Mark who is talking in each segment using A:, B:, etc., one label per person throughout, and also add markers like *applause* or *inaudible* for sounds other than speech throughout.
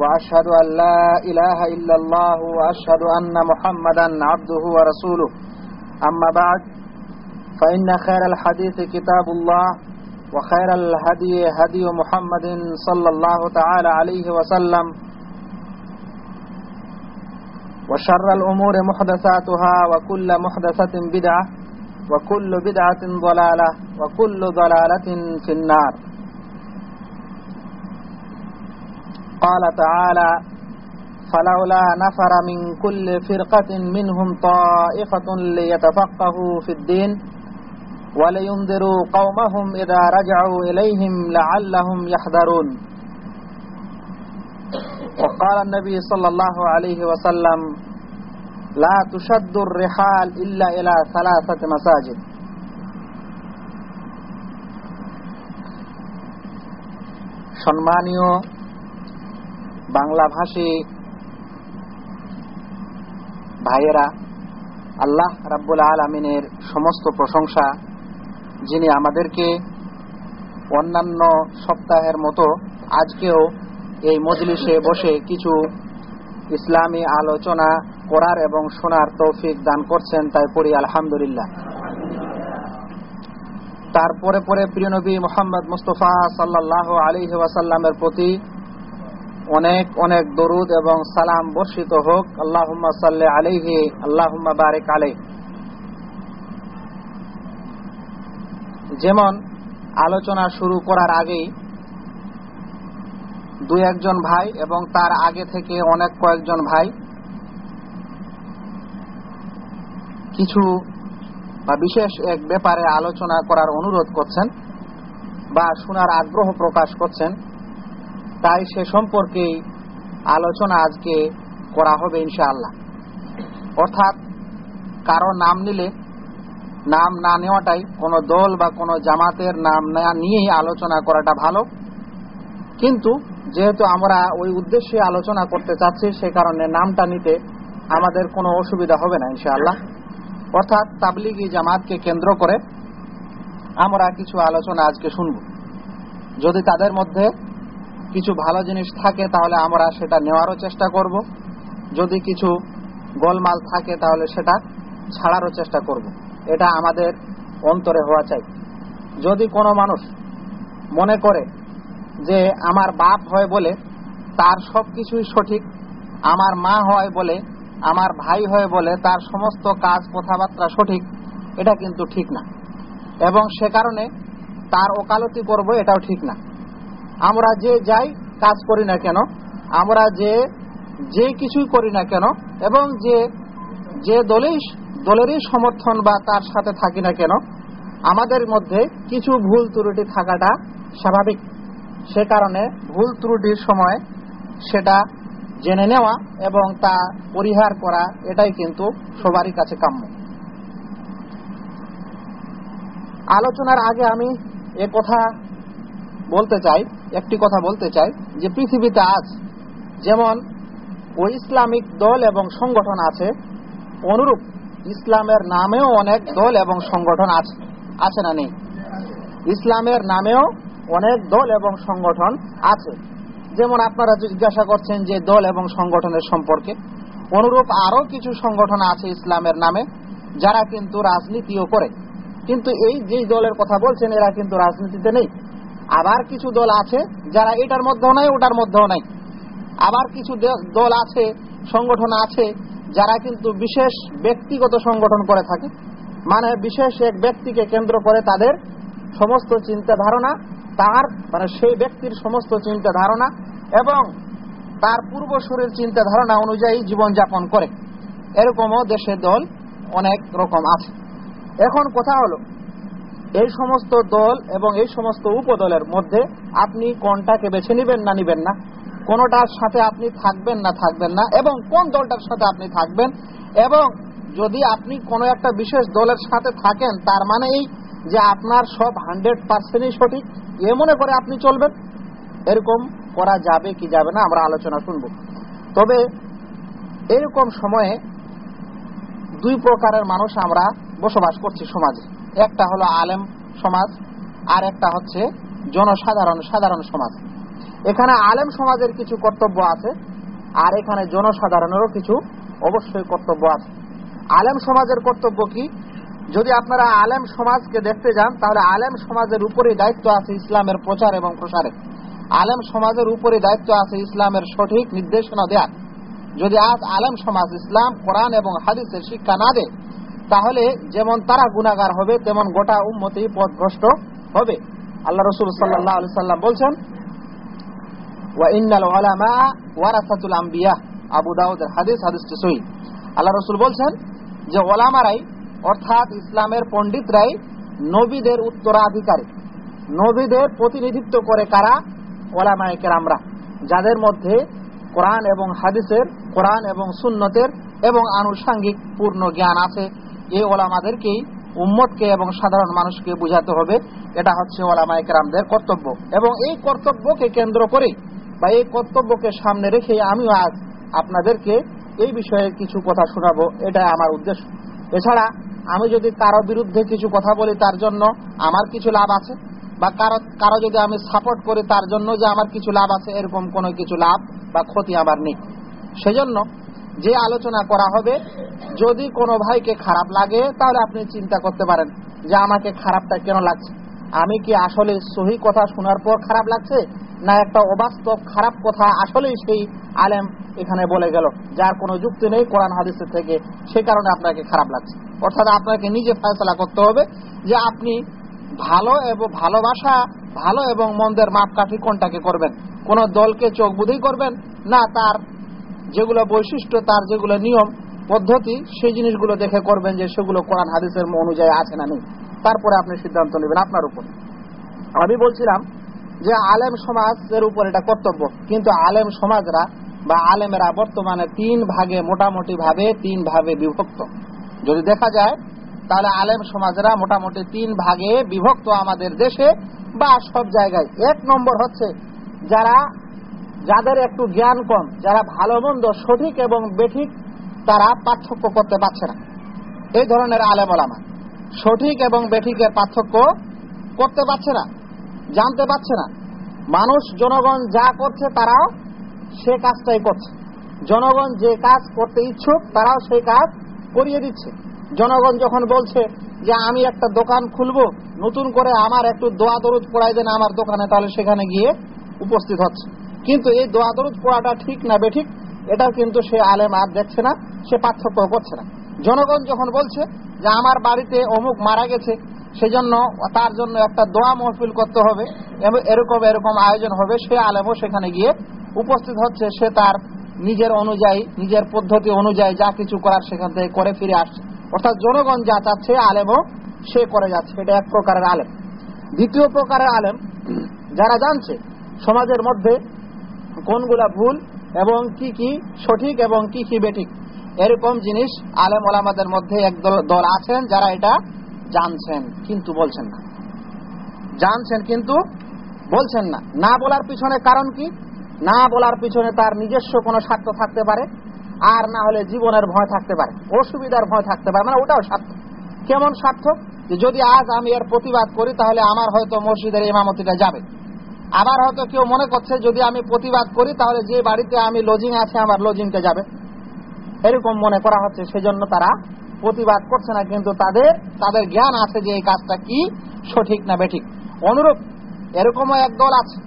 A: وأشهد أن لا إله إلا الله وأشهد أن محمدا عبده ورسوله. أما بعد فإن خير الحديث كتاب الله وخير الهدي هدي محمد صلى الله تعالى عليه وسلم وشر الأمور محدثاتها وكل محدثة بدعة وكل بدعة ضلالة وكل ضلالة في النار. قال تعالى فلولا نفر من كل فرقة منهم طائفة ليتفقهوا في الدين ولينذروا قومهم إذا رجعوا إليهم لعلهم يحذرون وقال النبي صلى الله عليه وسلم لا تشد الرحال إلا إلى ثلاثة مساجد সম্মানীয় বাংলাভাষী ভাইয়েরা, আল্লাহ রাব্বুল আলমিনের সমস্ত প্রশংসা, যিনি আমাদেরকে অন্যান্য সপ্তাহের মতো আজকেও এই মজলিসে বসে কিছু ইসলামী আলোচনা করার এবং শোনার তৌফিক দান করছেন, তাই পড়ি আলহামদুলিল্লাহ। তারপরে পরে প্রিয় নবী মোহাম্মদ মুস্তফা সাল্লাহ আলী ওয়াসাল্লামের প্রতি অনেক অনেক দরুদ এবং সালাম বর্ষিত হোক। আল্লাহ সাল্লে আলিহি আল্লাহ বারেক আলাই যেমন আলোচনা শুরু করার আগেই দুই একজন ভাই এবং তার আগে থেকে অনেক কয়েকজন ভাই কিছু বা বিশেষ এক ব্যাপারে আলোচনা করার অনুরোধ করছেন বা শোনার আগ্রহ প্রকাশ করছেন। তাই সে সম্পর্কে আলোচনা আজকে করা হবে ইনশাআল্লাহ। অর্থাৎ কারও নাম নিলে, নাম না নেওয়াটাই কোনো দল বা কোনো জামাতের নাম না নিয়েই আলোচনা করাটা ভালো। কিন্তু যেহেতু আমরা ওই উদ্দেশ্যে আলোচনা করতে চাচ্ছি, সে কারণে নামটা নিতে আমাদের কোনো অসুবিধা হবে না ইনশাআল্লাহ। অর্থাৎ তাবলিগি জামাতকে কেন্দ্র করে আমরা কিছু আলোচনা আজকে শুনব। যদি তাদের মধ্যে কিছু ভালো জিনিস থাকে, তাহলে আমরা সেটা নেওয়ারও চেষ্টা করব। যদি কিছু গোলমাল থাকে, তাহলে সেটা ছাড়ারও চেষ্টা করব। এটা আমাদের অন্তরে হওয়া চাই। যদি কোনো মানুষ মনে করে যে আমার বাপ হয় বলে তার সব কিছুই সঠিক, আমার মা হয় বলে, আমার ভাই হয় বলে তার সমস্ত কাজ, কথাবার্তা সঠিক, এটা কিন্তু ঠিক না। এবং সে কারণে তার ওকালতি করব, এটাও ঠিক না। আমরা যে যাই কাজ করি না কেন, আমরা যে যে কিছুই করি না কেন, এবং যে যে দলেই, দলেরই সমর্থন বা তার সাথে থাকি না কেন, আমাদের মধ্যে কিছু ভুল ত্রুটি থাকাটা স্বাভাবিক। সে কারণে ভুল ত্রুটির সময় সেটা জেনে নেওয়া এবং তা পরিহার করা, এটাই কিন্তু সবারই কাছে কাম্য। আলোচনার আগে আমি এ কথা বলতে চাই, একটি কথা বলতে চাই যে পৃথিবীতে আজ যেমন ওই ইসলামিক দল এবং সংগঠন আছে, অনুরূপ ইসলামের নামেও অনেক দল এবং সংগঠন আছে আছে না নেই? ইসলামের নামেও অনেক দল এবং সংগঠন আছে। যেমন আপনারা জিজ্ঞাসা করছেন যে দল এবং সংগঠনের সম্পর্কে, অনুরূপ আরও কিছু সংগঠন আছে ইসলামের নামে, যারা কিন্তু রাজনীতিও করে। কিন্তু এই যে দলের কথা বলছেন, এরা কিন্তু রাজনীতিতে নেই। আবার কিছু দল আছে যারা এটার মধ্যেও নাই, ওটার মধ্যেও নাই। আবার কিছু দল আছে, সংগঠন আছে, যারা কিন্তু বিশেষ ব্যক্তিগত সংগঠন করে থাকে। মানে বিশেষ এক ব্যক্তিকে কেন্দ্র করে তাদের সমস্ত চিন্তা ধারণা তার মানে সেই ব্যক্তির সমস্ত চিন্তা ধারণা এবং তার পূর্বসূরের চিন্তা ধারণা অনুযায়ী জীবনযাপন করে। এরকমও দেশের দল অনেক রকম আছে। এখন কথা হলো এই সমস্ত দল এবং এই সমস্ত উপদলের মধ্যে আপনি কোনটাকে বেছে নিবেন না নিবেন না? কোনটার সাথে আপনি থাকবেন না থাকবেন না? এবং কোন দলটার সাথে আপনি থাকবেন? এবং যদি আপনি কোনো একটা বিশেষ দলের সাথে থাকেন, তার মানে এই যে আপনার সব হান্ড্রেড পার্সেন্টই সঠিক। এ মনে করে আপনি চলবেন। এরকম করা যাবে কি যাবে না, আমরা আলোচনা শুনব। তবে এরকম সময়ে দুই প্রকারের মানুষ আমরা বসবাস করছি সমাজে। একটা হলো আলেম সমাজ, আর একটা হচ্ছে জনসাধারণ, সাধারণ সমাজ। এখানে আলেম সমাজের কিছু কর্তব্য আছে, আর এখানে জনসাধারণেরও কিছু অবশ্যই কর্তব্য আছে। আলেম সমাজের কর্তব্য কি? যদি আপনারা আলেম সমাজকে দেখতে যান, তাহলে আলেম সমাজের উপরে দায়িত্ব আছে ইসলামের প্রচার এবং প্রসারে। আলেম সমাজের উপরে দায়িত্ব আছে ইসলামের সঠিক নির্দেশনা দেয়া। যদি আজ আলেম সমাজ ইসলাম, কোরআন এবং হাদিসের শিক্ষা না দেয় তাহলে যেমন তারা গুণাগার হবে, তেমন গোটা উন্মতি পথভ্রষ্ট হবে। আল্লাহ রসুল সাল্লাহ আলি সাল্লাম বলছেন আবু দাউদের হাদিস আল্লাহ রসুল বলছেন যে অর্থাৎ ইসলামের নবীদের নবীদের প্রতিনিধিত্ব করে কারা? কেরামরা, যাদের মধ্যে কোরআন এবং হাদিসের, কোরআন এবং সুন্নতের এবং আনুষাঙ্গিক পূর্ণ জ্ঞান আছে। এই ওলামাদেরকেই উম্মতকে এবং সাধারণ মানুষকে বুঝাতে হবে, এটা হচ্ছে ওলামা একরামদের কর্তব্য। এবং এই কর্তব্যকে কেন্দ্র করে বা এই কর্তব্যকে সামনে রেখে আমিও আজ আপনাদেরকে এই বিষয়ে কিছু কথা শোনাবো এটা আমার উদ্দেশ্য। এছাড়া আমি যদি কারও বিরুদ্ধে কিছু কথা বলি তার জন্য আমার কিছু লাভ আছে, বা কারও কারও যদি আমি সাপোর্ট করি তার জন্য যে আমার কিছু লাভ আছে, এরকম কোনো কিছু লাভ বা ক্ষতি আমার নেই। সেজন্য যে আলোচনা করা হবে, যদি কোনো ভাইকে খারাপ লাগে, তাহলে আপনি চিন্তা করতে পারেন যে আমাকে খারাপটা কেন লাগছে? আমি কি আসলে সহি কথা শোনার পর খারাপ লাগছে? না একটা অবাস্তব খারাপ কথা আসলেই সেই আলেম এখানে বলে গেল, যার কোনো যুক্তি নেই কোরআন হাদিসের থেকে সেই কারণে আপনাকে খারাপ লাগছে। অর্থাৎ আপনাকে নিজে ফয়সলা করতে হবে যে আপনি ভালো এবং ভালোবাসা, ভালো এবং মন্দের মাপকাঠি কোনটাকে করবেন? কোন দলকে চোখ বুধেই করবেন? না, তার যেগুলো বৈশিষ্ট্য, তার যেগুলো নিয়ম, পদ্ধতি, সেই জিনিসগুলো দেখে করবেন যে সেগুলো কোরআন, হাদিসের অনুযায়ী আছে না নেই। তারপরে আপনি সিদ্ধান্ত নেবেন আপনার উপর। আমি বলছিলাম যে আলেম সমাজের উপর এটা কর্তব্য, কিন্তু আলেম সমাজরা বা আলেমেরা বর্তমানে তিন ভাগে মোটামুটি ভাবে তিন ভাগে বিভক্ত। যদি দেখা যায়, তাহলে আলেম সমাজরা মোটামুটি তিন ভাগে বিভক্ত আমাদের দেশে বা সব জায়গায়। এক নম্বর হচ্ছে যারা যাদের একটু জ্ঞান কম, যারা ভালো মন্দ, সঠিক এবং বেঠিক, তারা পার্থক্য করতে পারছে না। এই ধরনের আলেম ওলামা সঠিক এবং বেঠিকের পার্থক্য করতে পারছে না, জানতে পারছে না। মানুষ, জনগণ যা করছে তারাও সে কাজটাই করছে। জনগণ যে কাজ করতে ইচ্ছুক, তারাও সেই কাজ করিয়ে দিচ্ছে। জনগণ যখন বলছে যে, আমি একটা দোকান খুলবো, নতুন করে আমার একটু দোয়া দরুদ পড়াই দেন আমার দোকানে, তাহলে সেখানে গিয়ে উপস্থিত হচ্ছে। কিন্তু এই দোয়া দরুদ পড়াটা ঠিক না বেঠিক, এটাও কিন্তু সে আলেম আর দেখছে না, সে পার্থক্য করছে না। জনগণ যখন বলছে যে আমার বাড়িতে অমুক মারা গেছে, সেজন্য তার জন্য একটা দোয়া মহফিল করতে হবে, এবং এরকম এরকম আয়োজন হবে, সে আলেমও সেখানে গিয়ে উপস্থিত হচ্ছে, সে তার নিজের অনুযায়ী, নিজের পদ্ধতি অনুযায়ী যা কিছু করার সেখান থেকে করে ফিরে আসছে। অর্থাৎ জনগণ যা চাচ্ছে, আলেমও সে করে যাচ্ছে, এটা এক প্রকারের আলেম। দ্বিতীয় প্রকারের আলেম, যারা জানছে, সমাজের মধ্যে কোনগুলা ভুল এবং কি কি সঠিক এবং কি কি বেঠিক। এরকম জিনিস আলেম ওলামাদের মধ্যে এক দল আছেন যারা এটা জানছেন, কিন্তু বলছেন না। জানছেন কিন্তু বলছেন না। না বলার পিছনে কারণ কি? না বলার পিছনে তার নিজস্ব কোনো স্বার্থ থাকতে পারে, আর না হলে জীবনের ভয় থাকতে পারে, অসুবিধার ভয় থাকতে পারে মানে ওটাও স্বার্থ। কেমন স্বার্থ? যদি আজ আমি এর প্রতিবাদ করি, তাহলে আমার হয়তো মসজিদের ইমামতিটা যাবে। আবার হয়তো কেউ মনে করছে, যদি আমি প্রতিবাদ করি, তাহলে যে বাড়িতে আমি লজিং আছে, আমার লজিংটা যাবে। এরকম মনে করা হচ্ছে, সেজন্য তারা প্রতিবাদ করছে না, কিন্তু তাদের তাদের জ্ঞান আছে যে এই কাজটা কি সঠিক না বেঠিক। অনুরূপ, এরকমও এক দল আছে,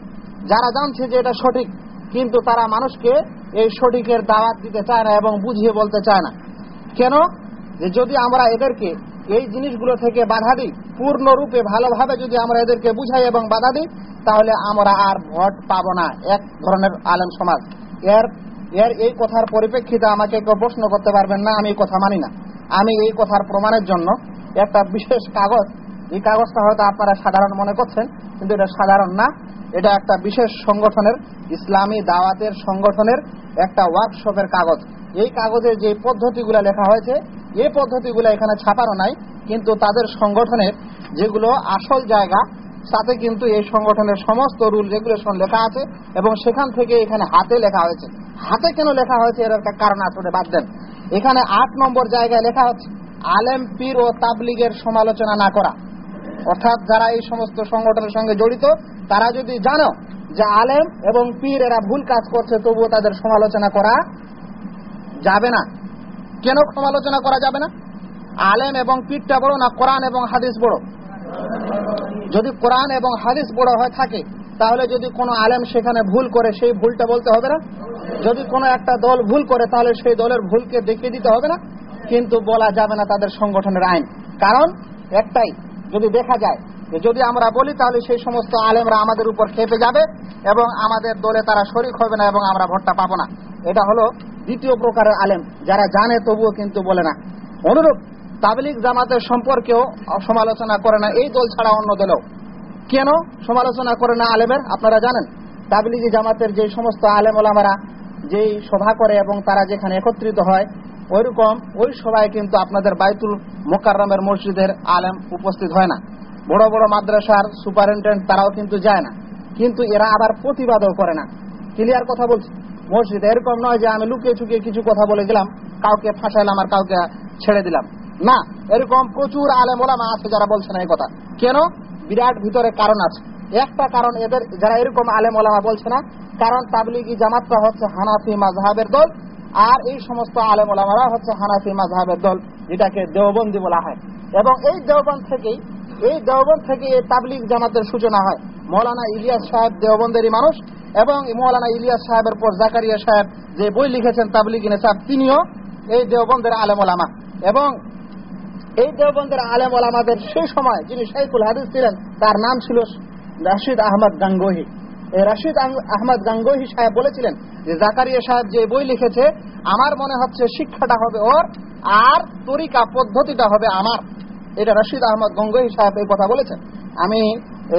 A: যারা জানছে যে এটা সঠিক, কিন্তু তারা মানুষকে এই সঠিকের দাওয়াত দিতে চায় না এবং বুঝিয়ে বলতে চায় না। কেন? যে যদি আমরা এদেরকে এই জিনিসগুলো থেকে বাধা দিই, পূর্ণরূপে, ভালোভাবে যদি আমরা এদেরকে বুঝাই এবং বাধা দিই তাহলে আমরা আর ভোট পাব না। এক ধরনের আলেম সমাজ। এর এর এই কথার পরিপ্রেক্ষিতে আমাকে কেউ প্রশ্ন করতে পারবেন না, আমি এই কথা মানি না। আমি এই কথার প্রমাণের জন্য একটা বিশেষ কাগজ, এই কাগজটা হয়তো আপনারা সাধারণ মনে করছেন, কিন্তু এটা সাধারণ না। এটা একটা বিশেষ সংগঠনের, ইসলামী দাওয়াতের সংগঠনের একটা ওয়ার্কশপের কাগজ। এই কাগজে যে পদ্ধতিগুলো লেখা হয়েছে, এই পদ্ধতিগুলো এখানে ছাপানো নাই, কিন্তু তাদের সংগঠনের যেগুলো আসল জায়গা সাথে কিন্তু এই সংগঠনের সমস্ত রুল রেগুলেশন লেখা আছে এবং সেখান থেকে এখানে হাতে লেখা হয়েছে। হাতে কেন লেখা হয়েছে এর একটা কারণ ওটা বাদ দেন। এখানে আট নম্বর জায়গায় লেখা হচ্ছে, আলেম পীর ও তাবলিগের সমালোচনা না করা। অর্থাৎ যারা এই সমস্ত সংগঠনের সঙ্গে জড়িত, তারা যদি জানো যে আলেম এবং পীর এরা ভুল কাজ করছে, তবুও তাদের সমালোচনা করা যাবে না। কেন সমালোচনা করা যাবে না? আলেম এবং পীরটা বড় না? কোরআন এবং হাদিস বড়। যদি কোরআন এবং হাদিস বড় হয়ে থাকে, তাহলে যদি কোনো আলেম সেখানে ভুল করে, সেই ভুলটা বলতে হবে না? যদি কোনো একটা দল ভুল করে, তাহলে সেই দলের ভুলকে দেখিয়ে দিতে হবে না? কিন্তু বলা যাবে না তাদের সংগঠনের আইন। কারণ একটাই, যদি দেখা যায় যদি আমরা বলি, তাহলে সেই সমস্ত আলেমরা আমাদের উপর খেপে যাবে এবং আমাদের দলে তারা শরিক হবে না এবং আমরা ভোটটা পাবো না। এটা হলো দ্বিতীয় প্রকারের আলেম। যারা জানে তবুও কিন্তু বলে না। অনুরূপ তাবলিক জামাতের সম্পর্কেও সমালোচনা করে না। এই দল ছাড়া অন্য দলেও। কেন সমালোচনা করে না আলেমের? আপনারা জানেন, তাবলিগি জামাতের যে সমস্ত আলেম ওলামারা যেই সভা করে এবং তারা যেখানে একত্রিত হয়, ওইরকম ওই সভায় কিন্তু আপনাদের বাইতুল মোকাররমের মসজিদের আলেম উপস্থিত হয় না। বড় বড় মাদ্রাসার সুপারিনটেন্ডেন্ট তারাও কিন্তু যায় না। কিন্তু এরা আবার প্রতিবাদও করে না। ক্লিয়ার কথা বলছি, মসজিদ এরকম নয় যে আমি লুকিয়ে চুকিয়ে কিছু কথা বলে গেলাম কাউকে ফাঁসাইলাম আর কাউকে ছেড়ে দিলাম। না, এরকম প্রচুর আলেম ওলামা আছে যারা বলছে না এই কথা। কেন? বিরাট ভিতরে কারণ আছে। একটা কারণ এদের, যারা এরকম আলেম ওলামা বলছে না, কারণ তাবলিগি জামাতটা হচ্ছে হানাফি মাজহাবের দল, আর এই সমস্ত আলেম ওলামারা হচ্ছে হানাফি মাজহাবের দল, যেটাকে দেওবন্দি বলা হয়। এবং এই দেওবন্দ থেকেই, এই দেওবন্দ থেকে এই তাবলিগ জামাতের সূচনা হয়। মৌলানা ইলিয়াস সাহেব দেওবন্দেরই মানুষ, এবং মৌলানা ইলিয়াস সাহেবের পর জাকারিয়া সাহেব যে বই লিখেছেন তাবলিগি সাহেব তিনিও এই দেওবন্দের আলেম ওলামা। এবং এই দেওবন্দের আলেম ওলামাদের সেই সময় যিনি শাইকুল হাদিস ছিলেন, তার নাম ছিল রাশিদ আহমদ গাঙ্গোহি। এই রাশিদ আহমদ গাঙ্গোহি সাহেব বলেছিলেন যে, জাকারিয়া সাহেব যে বই লিখেছে, আমার মনে হচ্ছে শিক্ষাটা হবে ওর, আর তরিকা পদ্ধতিটা হবে আমার। এটা রশিদ আহমদ গঙ্গোহি সাহেব এই কথা বলেছেন। আমি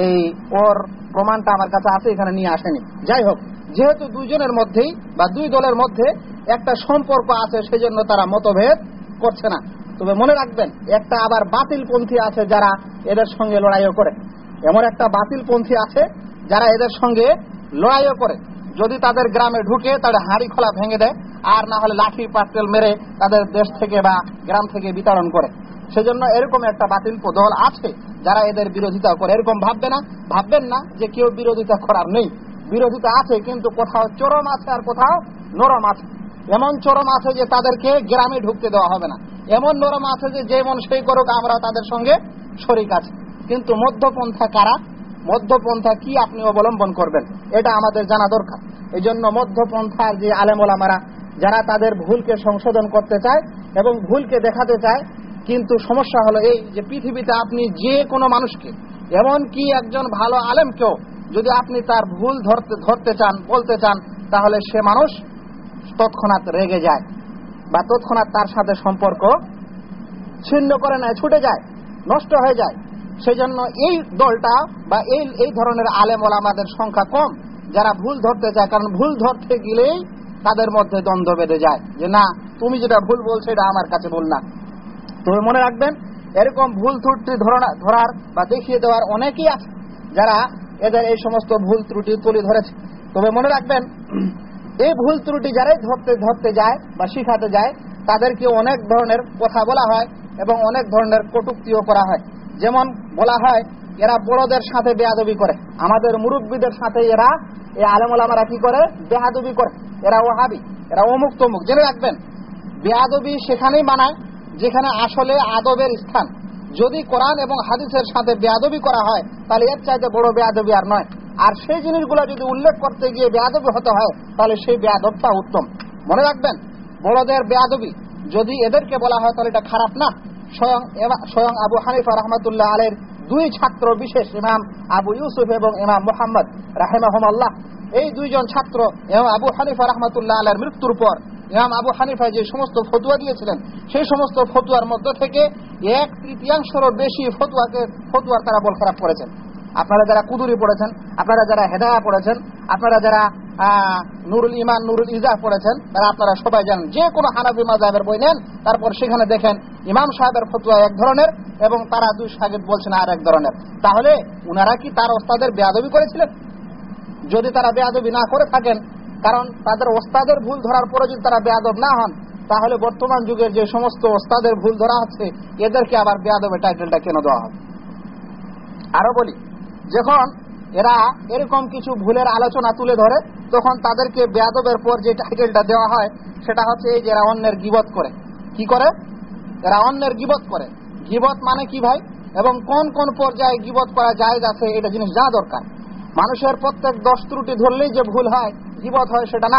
A: এই ওর প্রমাণটা আমার কাছে আছে, এখানে নিয়ে আসেনি। যাই হোক, যেহেতু দুইজনের মধ্যেই বা দুই দলের মধ্যে একটা সম্পর্ক আছে, সেজন্য তারা মতভেদ করছে না। তবে মনে রাখবেন, একটা আবার বাতিল পন্থী আছে যারা এদের সঙ্গে লড়াইও করে। এমন একটা বাতিল পন্থী আছে যারা এদের সঙ্গে লড়াইও করে। যদি তাদের গ্রামে ঢুকে তাদের হাঁড়ি খোলা ভেঙে দেয়, আর না হলে লাঠি পাটেল মেরে তাদের দেশ থেকে বা গ্রাম থেকে বিতরণ করে। সেজন্য এরকম একটা বাতিল দল আছে যারা এদের বিরোধিতা করে। এরকম ভাববে না, ভাববেন না যে কেউ বিরোধিতা করার নেই। বিরোধিতা আছে, কিন্তু কোথাও চরম আছে আর কোথাও নরম আছে। এমন চরম আছে যে তাদেরকে গ্রামে ঢুকতে দেওয়া হবে না। এমন নরম আছে যে যেমন সেই করুক, আমরা তাদের সঙ্গে শরিক আছে। কিন্তু মধ্যপন্থা কারা? মধ্যপন্থা কি আপনি অবলম্বন করবেন? এটা আমাদের জানা দরকার। এই জন্য মধ্যপন্থার যে আলেমোলামারা, যারা তাদের ভুলকে সংশোধন করতে চায় এবং ভুলকে দেখাতে চায়, কিন্তু সমস্যা হলো এই যে পৃথিবীতে আপনি যে কোনো মানুষকে, এমন কি একজন ভালো আলেমকেও যদি আপনি তার ভুল ধরতে ধরতে চান, বলতে চান, তাহলে সে মানুষ তৎক্ষণাৎ রেগে যায়। বা তৎক্ষণাৎ তার সাথে সম্পর্ক ছিন্ন করে নেয়, ছুটে যায়, নষ্ট হয়ে যায়। সেই জন্য এই দলটা বা এই এই ধরনের আলেম আমাদের সংখ্যা কম, যারা ভুল ধরতে চায়, কারণ ভুল ধরতে গেলেই তাদের মধ্যে দ্বন্দ্ব বেঁধে যায়। যে না, তুমি যেটা ভুল বলছো, এটা আমার কাছে বল না। তবে মনে রাখবেন, এরকম ভুল ত্রুটি ধরার বা দেখিয়ে দেওয়ার অনেকেই আছে, যারা এদের এই সমস্ত ভুল ত্রুটি তুলে ধরেছে। তবে মনে রাখবেন এই ভুল ত্রুটি যারাই ধরতে ধরতে যায় বা শিখাতে যায় তাদেরকে অনেক ধরনের কথা বলা হয় এবং অনেক ধরনের কটুক্তিও করা হয়। যেমন বলা হয়, এরা বড়দের সাথে বেয়াদবি করে। আমাদের মুরব্বীদের সাথে এরা এই আলমারা কি করে? বেহাদবি করে। এরা ওহাবি এরা অমুক তমুক, জেনে রাখবেন। বেয়াদবি সেখানেই মানায় যেখানে আসলে আদবের স্থান। যদি কোরআন এবং হাদিসের সাথে বেয়াদবি করা হয়, তাহলে এর চাইতে বড় বেয়াদবি আর নয়। আর সেই জিনিসগুলো যদি উল্লেখ করতে গিয়ে বেয়াদবি হতে হয়, তাহলে সেই বেয়াদবটা উত্তম। মনে রাখবেন, বড়দের বেয়াদবি যদি এদেরকে বলা হয়, তাহলে এটা খারাপ না। স্বয়ং স্বয়ং আবু হানিফা রহমতুল্লাহ আলের দুই ছাত্র বিশেষ ইমাম আবু ইউসুফ এবং ইমাম মোহাম্মদ রাহেমাহমাল্লাহ। এই দুইজন ছাত্র এবং আবু হানিফা রহমতুল্লাহ আলের মৃত্যুর পর ইমাম আবু হানিফা যে সমস্ত ফতুয়া দিয়েছিলেন, সেই সমস্ত ফতুয়ার মধ্য থেকে এক তৃতীয়াংশেরও বেশি ফতুয়াকে, ফতুয়ার তারা বল খারাপ করেছেন। আপনারা যারা কুদুরি পড়েছেন, আপনারা যারা হেদায়া পড়েছেন, আপনারা যারা নুরুল ইমান নুরুল ইজাহ পড়েছেন, তারা আপনারা সবাই জানেন, যে কোনো হানাফি মাজাবের বই নেন, তারপর সেখানে দেখেন ইমাম সাহেবের ফতুয়া এক ধরনের এবং তারা দুই সাহেব বলছেন আর এক ধরনের। তাহলে উনারা কি তার ওস্তাদের বেয়াদবি করেছিলেন? যদি তারা বেয়াদবি না করে থাকেন, কারণ তাদের ওস্তাদের ভুল ধরার পরে যদি তারা বেয়াদব না হন, তাহলে বর্তমান যুগের যে সমস্ত ওস্তাদের ভুল ধরা হচ্ছে, এদেরকে আবার বেয়াদবের টাইটেলটা কেন দেওয়া হবে? আরও বলি যখন এরা এরকম কিছু ভুলের আলোচনা তুলে ধরে, তখন তাদেরকে বেয়াদবের পর যে টাইটেলটা দেওয়া হয়, সেটা হচ্ছে এই যে এরা অন্যের গিবত করে। কি করে? এরা অন্যের গিবত করে। গিবত মানে কি ভাই? এবং কোন কোন পর্যায়ে গিবত করা জায়েজ আছে, এটা জিনিস জানা দরকার। মানুষের প্রত্যেক দশ ত্রুটি ধরলেই যে ভুল হয়, গিবত হয় সেটা না।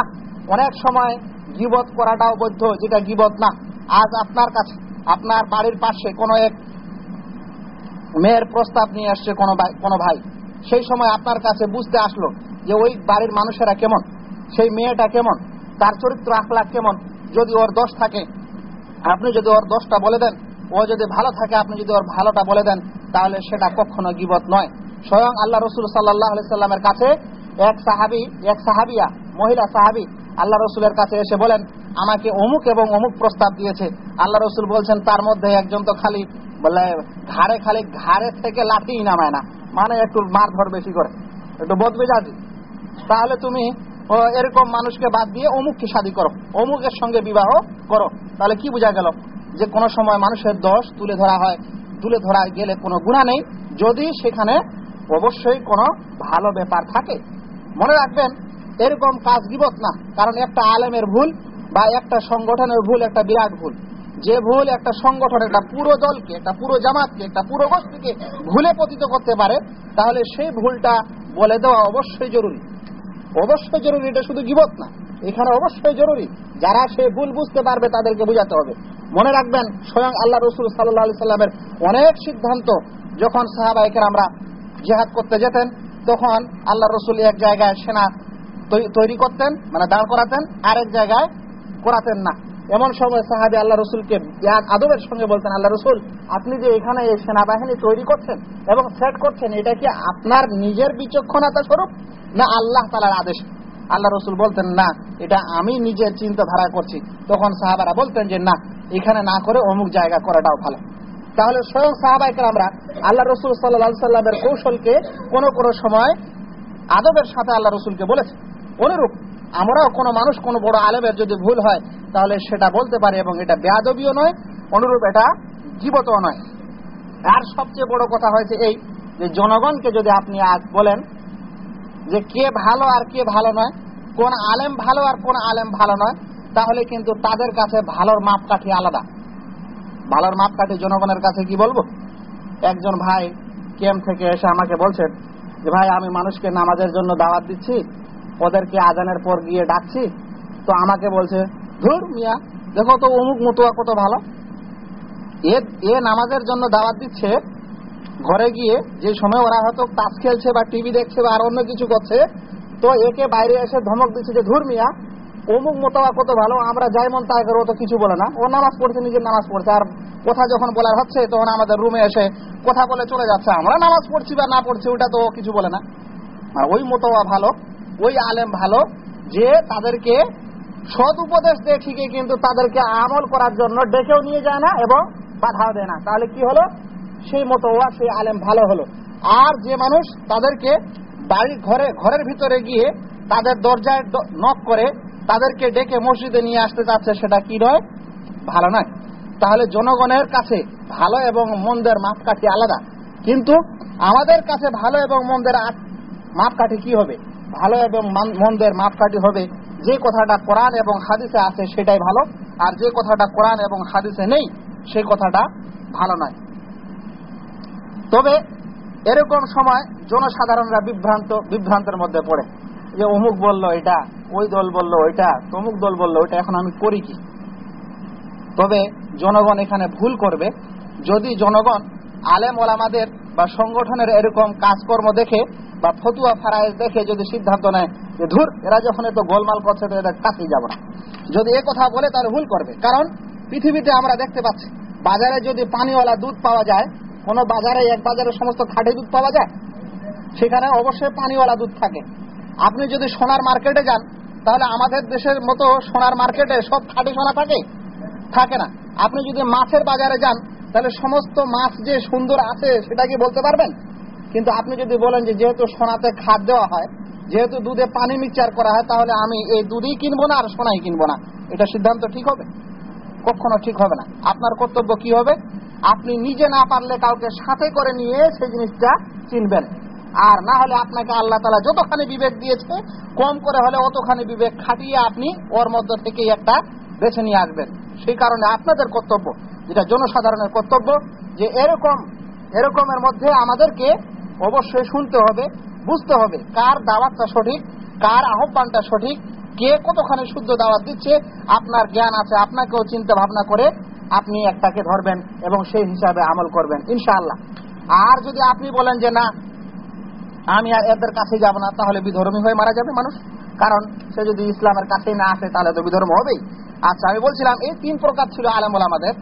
A: অনেক সময় গিবত করাটাও বৈধ, যেটা গিবত না। আজ আপনার কাছে, আপনার বাড়ির পাশে কোনো এক মেয়ের প্রস্তাব নিয়ে আসছে কোনো কোনো ভাই। সেই সময় আপনার কাছে বুঝতে আসলো যে ওই বাড়ির মানুষেরা কেমন, সেই মেয়েটা কেমন, তার চরিত্র আখলাখ কেমন, যদি ওর দোষ থাকে, আপনি যদি ওর দোষটা বলে দেন, ও যদি ভালো থাকে, আপনি যদি ওর ভালোটা বলে দেন, তাহলে সেটা কখনো গিবত নয়। স্বয়ং আল্লাহ রসুল সাল্লাহ সাল্লামের কাছে এক সাহাবি, এক সাহাবিয়া, মহিলা সাহাবি, আল্লাহ রসুলের কাছে এসে বলেন, আমাকে অমুক এবং অমুক প্রস্তাব দিয়েছে। আল্লাহ রসুল বলছেন, তার মধ্যে একজন তো খালি বলে, ঘাড়ে খালি ঘাড়ে থেকে লাঠি নামায় না। মানে একটু মারধর বেশি করে। একটু বদমেজাজি। তাহলে তুমি এরকম মানুষকে বাদ দিয়ে অমুককে শাদী করো। অমুকের সঙ্গে বিবাহ করো। তাহলে কি বোঝা গেল? যে কোনো সময় মানুষের দোষ তুলে ধরা হয়। তুলে ধরা গেলে কোনো গুণা নেই। যদি সেখানে অবশ্যই কোনো ভালো ব্যাপার থাকে। মনে রাখবেন, এরকম কাজ গিবত না। কারণ একটা আলেমের ভুল বা একটা সংগঠনের ভুল, একটা বিরাট ভুল। যে ভুল একটা সংগঠন, একটা পুরো দলকে, একটা পুরো জামাতকে, একটা পুরো গোষ্ঠীকে ভুলে পতিত করতে পারে, তাহলে সেই ভুলটা বলে দেওয়া অবশ্যই জরুরি। অবশ্যই জরুরি, এটা শুধু গিবত না, এখানে অবশ্যই জরুরি। যারা সে ভুল বুঝতে পারবে, তাদেরকে বুঝাতে হবে। মনে রাখবেন, স্বয়ং আল্লাহ রসুল সাল্লাহ সাল্লামের অনেক সিদ্ধান্ত, যখন সাহাবাহিকের আমরা জেহাদ করতে যেতেন, তখন আল্লাহ রসুল এক জায়গায় সেনা তৈরি করতেন মানে দাঁড় করাতেন, আরেক জায়গায় করাতেন না। এমন সময় সাহাবি আল্লাহ রসুলকে আদবের সঙ্গে বলতেন, আল্লাহ রসুল, আপনি যে এখানে এই সেনাবাহিনী তৈরি করছেন এবং সেট করছেন, এটা কি আপনার নিজের বিচক্ষণতা স্বরূপ? না আল্লাহ তালার আদেশ? আল্লাহ রসুল বলতেন, না, এটা আমি নিজের চিন্তাধারা করছি। তখন সাহাবারা বলতেন যে, না, এখানে না করে অমুক জায়গা করাটাও ভালো। তাহলে স্বয়ং সাহাবাইকার আমরা আল্লাহ রসুল সাল্লাহ সাল্লামের কৌশলকে কোনো কোনো সময় আদবের সাথে আল্লাহ রসুলকে বলেছে। অনুরূপ আমরাও কোনো মানুষ, কোনো বড় আলেমের যদি ভুল হয়, তাহলে সেটা বলতে পারে এবং এটা বেয়াদবিও নয়, অনুরূপ এটা জীবতও নয়। আর সবচেয়ে বড় কথা হয়েছে এই যে জনগণকে যদি আপনি আজ বলেন যে কে ভালো আর কে ভালো নয়, কোন আলেম ভালো আর কোন আলেম ভালো নয়, তাহলে কিন্তু তাদের কাছে ভালোর মাপকাঠি আলাদা। ভালোর মাপকাঠি জনগণের কাছে কি বলব? একজন ভাই ক্যাম্প থেকে এসে আমাকে বলছেন যে, ভাই, আমি মানুষকে নামাজের জন্য দাওয়াত দিচ্ছি ওদেরকে আজানের পর গিয়ে ডাকছি, তো আমাকে বলছে, ধুর মিয়া, দেখো তো অমুক মতুয়া কত ভালো। এ এ নামাজের জন্য দাওয়াত দিচ্ছে, ঘরে গিয়ে যে সময় ওরা হয়তো তাস খেলছে বা টিভি দেখছে বা আর অন্য কিছু করছে, তো একে বাইরে এসে ধমক দিচ্ছে যে, ধুর মিয়া, অমুক মোতাবা কত ভালো, আমরা যাই মন তাই করে, ও তো কিছু বলে না। ও নামাজ পড়ছে, নিজের নামাজ পড়ছে, আর কথা যখন বলার হচ্ছে, তখন আমাদের রুমে এসে কথা বলে চলে যাচ্ছে। আমরা নামাজ পড়ছি বা না পড়ছি, ওটা তো কিছু বলে না। আর ওই মোতাবা ভালো ওই আলেম ভালো যে তাদেরকে সৎ উপদেশ দিয়ে ঠিকই, কিন্তু তাদেরকে আমল করার জন্য ডেকেও নিয়ে যায় না এবং বাধাও দেয় না। তাহলে কি হলো? সেই মতো ওয়া সেই আলেম ভালো হলো। আর যে মানুষ তাদেরকে বাড়ির ঘরে, ঘরের ভিতরে গিয়ে তাদের দরজায় নক করে তাদেরকে ডেকে মসজিদে নিয়ে আসতে চাচ্ছে, সেটা কি নয়? ভালো নয়। তাহলে জনগণের কাছে ভালো এবং মন্দের মাপকাঠি আলাদা। কিন্তু আমাদের কাছে ভালো এবং মন্দের মাপকাঠি কি হবে? ভালো এবং মন্দের মাপকাঠি হবে। যে কথাটা কোরআন এবং হাদিসে আছে সেটাই ভালো, আর যে কথাটা কোরআন এবং হাদিসে নেই, সেই কথাটা ভালো নয়। তবে এরকম সময় জনসাধারণরা বিভ্রান্ত, বিভ্রান্তের মধ্যে পড়ে। যে অমুক বলল এটা, ওই দল বলল ওইটা, তমুক দল বলল ওইটা, এখন আমি করি কি? তবে জনগণ এখানে ভুল করবে। যদি জনগণ আলেম ওলামাদের বা সংগঠনের এরকম কাজকর্ম দেখে বা ফতুয়া ফারাইজ দেখে যদি সিদ্ধান্ত নেয় যে ধুর, এরা যখন এত গোলমাল করছে, তো এদের কাছেই যাব না। যদি এ কথা বলে, তাহলে ভুল করবে। কারণ, পৃথিবীতে আমরা দেখতে পাচ্ছি, বাজারে যদি পানিওয়ালা দুধ পাওয়া যায়, কোন বাজারে এক বাজারে সমস্ত খাঁটি দুধ পাওয়া যায়? সেখানে অবশ্যই পানিওয়ালা দুধ থাকে। আপনি যদি সোনার মার্কেটে যান, তাহলে আমাদের দেশের মতো সোনার মার্কেটে সব খাঁটি সোনা থাকে? থাকে না। আপনি যদি মাছের বাজারে যান, তাহলে সমস্ত মাছ যে সুন্দর আছে, সেটা কি বলতে পারবেন? কিন্তু আপনি যদি বলেন যে যেহেতু সোনাতে খাদ দেওয়া হয়, যেহেতু দুধে পানি মিক্সচার করা হয়, তাহলে আমি এই দুধই কিনবো না আর সোনাই কিনবো না। এটা সিদ্ধান্ত ঠিক হবে? কখনো ঠিক হবে না। আপনার কর্তব্য কি হবে? আপনি নিজে না পারলে কাউকে সাথে করে নিয়ে সেই জিনিসটা চিনবেন আর না হলে আপনাকে আল্লাহ তালা যতখানি বিবেক দিয়েছে, কম করে হলে অতখানি বিবেক খাটিয়ে আপনি ওর মধ্য থেকেই একটা বেছে নিয়ে আসবেন। সেই কারণে আপনাদের কর্তব্য, যেটা জনসাধারণের কর্তব্য, যে এরকম, এরকমের মধ্যে আমাদেরকে অবশ্যই শুনতে হবে, বুঝতে হবে কার দাওয়াতটা সঠিক, কার আহ্বানটা সঠিক, কে কতখানি শুদ্ধ দাওয়াত দিচ্ছে, আপনার জ্ঞান আছে, আপনাকেও চিন্তা ভাবনা করে আপনি একটাকে ধরবেন এবং সেই হিসাবে আমল করবেন, ইনশাআল্লাহ। আর যদি আপনি বলেন যে না, আমি আর এদের কাছে যাব না, তাহলে বিধর্মী হয়ে মারা যাবে মানুষ। কারণ সে যদি ইসলামের কাছেই না আসে, তাহলে তো বিধর্ম হবেই। আচ্ছা আমি বলছিলাম, এই তিন প্রকার ছিল আলমুল আমাদের।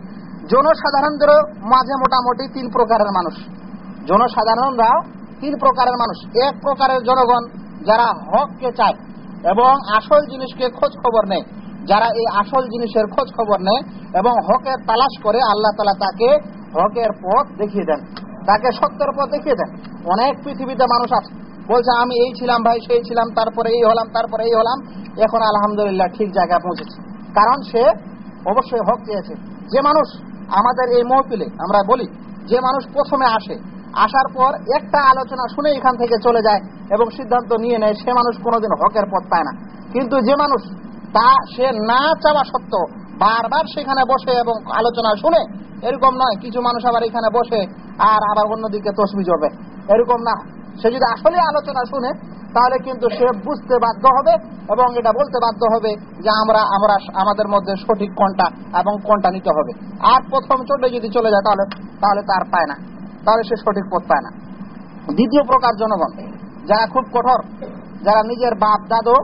A: জনসাধারণদেরও মাঝে মোটামুটি তিন প্রকারের মানুষ। জনসাধারণরাও তিন প্রকারের মানুষ। এক প্রকারের জনগণ যারা হককে চায় এবং আসল জিনিসকে খোঁজ খবর নেয়। যারা এই আসল জিনিসের খোঁজ খবর নেয় এবং হকের তালাশ করে আল্লাহ তালা তাকে হকের পথ দেখিয়ে দেন, তাকে সত্যের পথ দেখিয়ে দেন। অনেক পৃথিবীতে মানুষ আছে, বলছে, আমি এই ছিলাম ভাই, সেই ছিলাম, তারপরে এই হলাম, তারপরে এই হলাম, এখন আলহামদুলিল্লাহ ঠিক জায়গায় পৌঁছেছে। কারণ সে অবশ্যই হক চেয়েছে। যে মানুষ আমাদের এই মহফিলে আমরা বলি, যে মানুষ প্রথমে আসে আসার পর একটা আলোচনা শুনে এখান থেকে চলে যায় এবং সিদ্ধান্ত নিয়ে নেয়, সে মানুষ কোনোদিন হকের পথ পায় না। কিন্তু যে মানুষ তা সে না চাওয়া সত্ত্বেও বারবার সেখানে বসে এবং আলোচনা শুনে, এরকম নয়, কিছু মানুষ আবার এখানে বসে আর আবার অন্যদিকে তসবি জবে এরকম না। সে যদি আসলে আলোচনা শুনে, তাহলে কিন্তু সে বুঝতে বাধ্য হবে এবং এটা বলতে বাধ্য হবে যে আমরা আমরা, আমাদের মধ্যে সঠিক কোনটা এবং কোনটা নিতে হবে। আর প্রথম চলে যদি চলে যায় তাহলে তাহলে তার পায় না। তাহলে সে সঠিক পথ পায় না। দ্বিতীয় প্রকার জনগণ, যারা খুব কঠোর, যারা নিজের বাপ, দাদু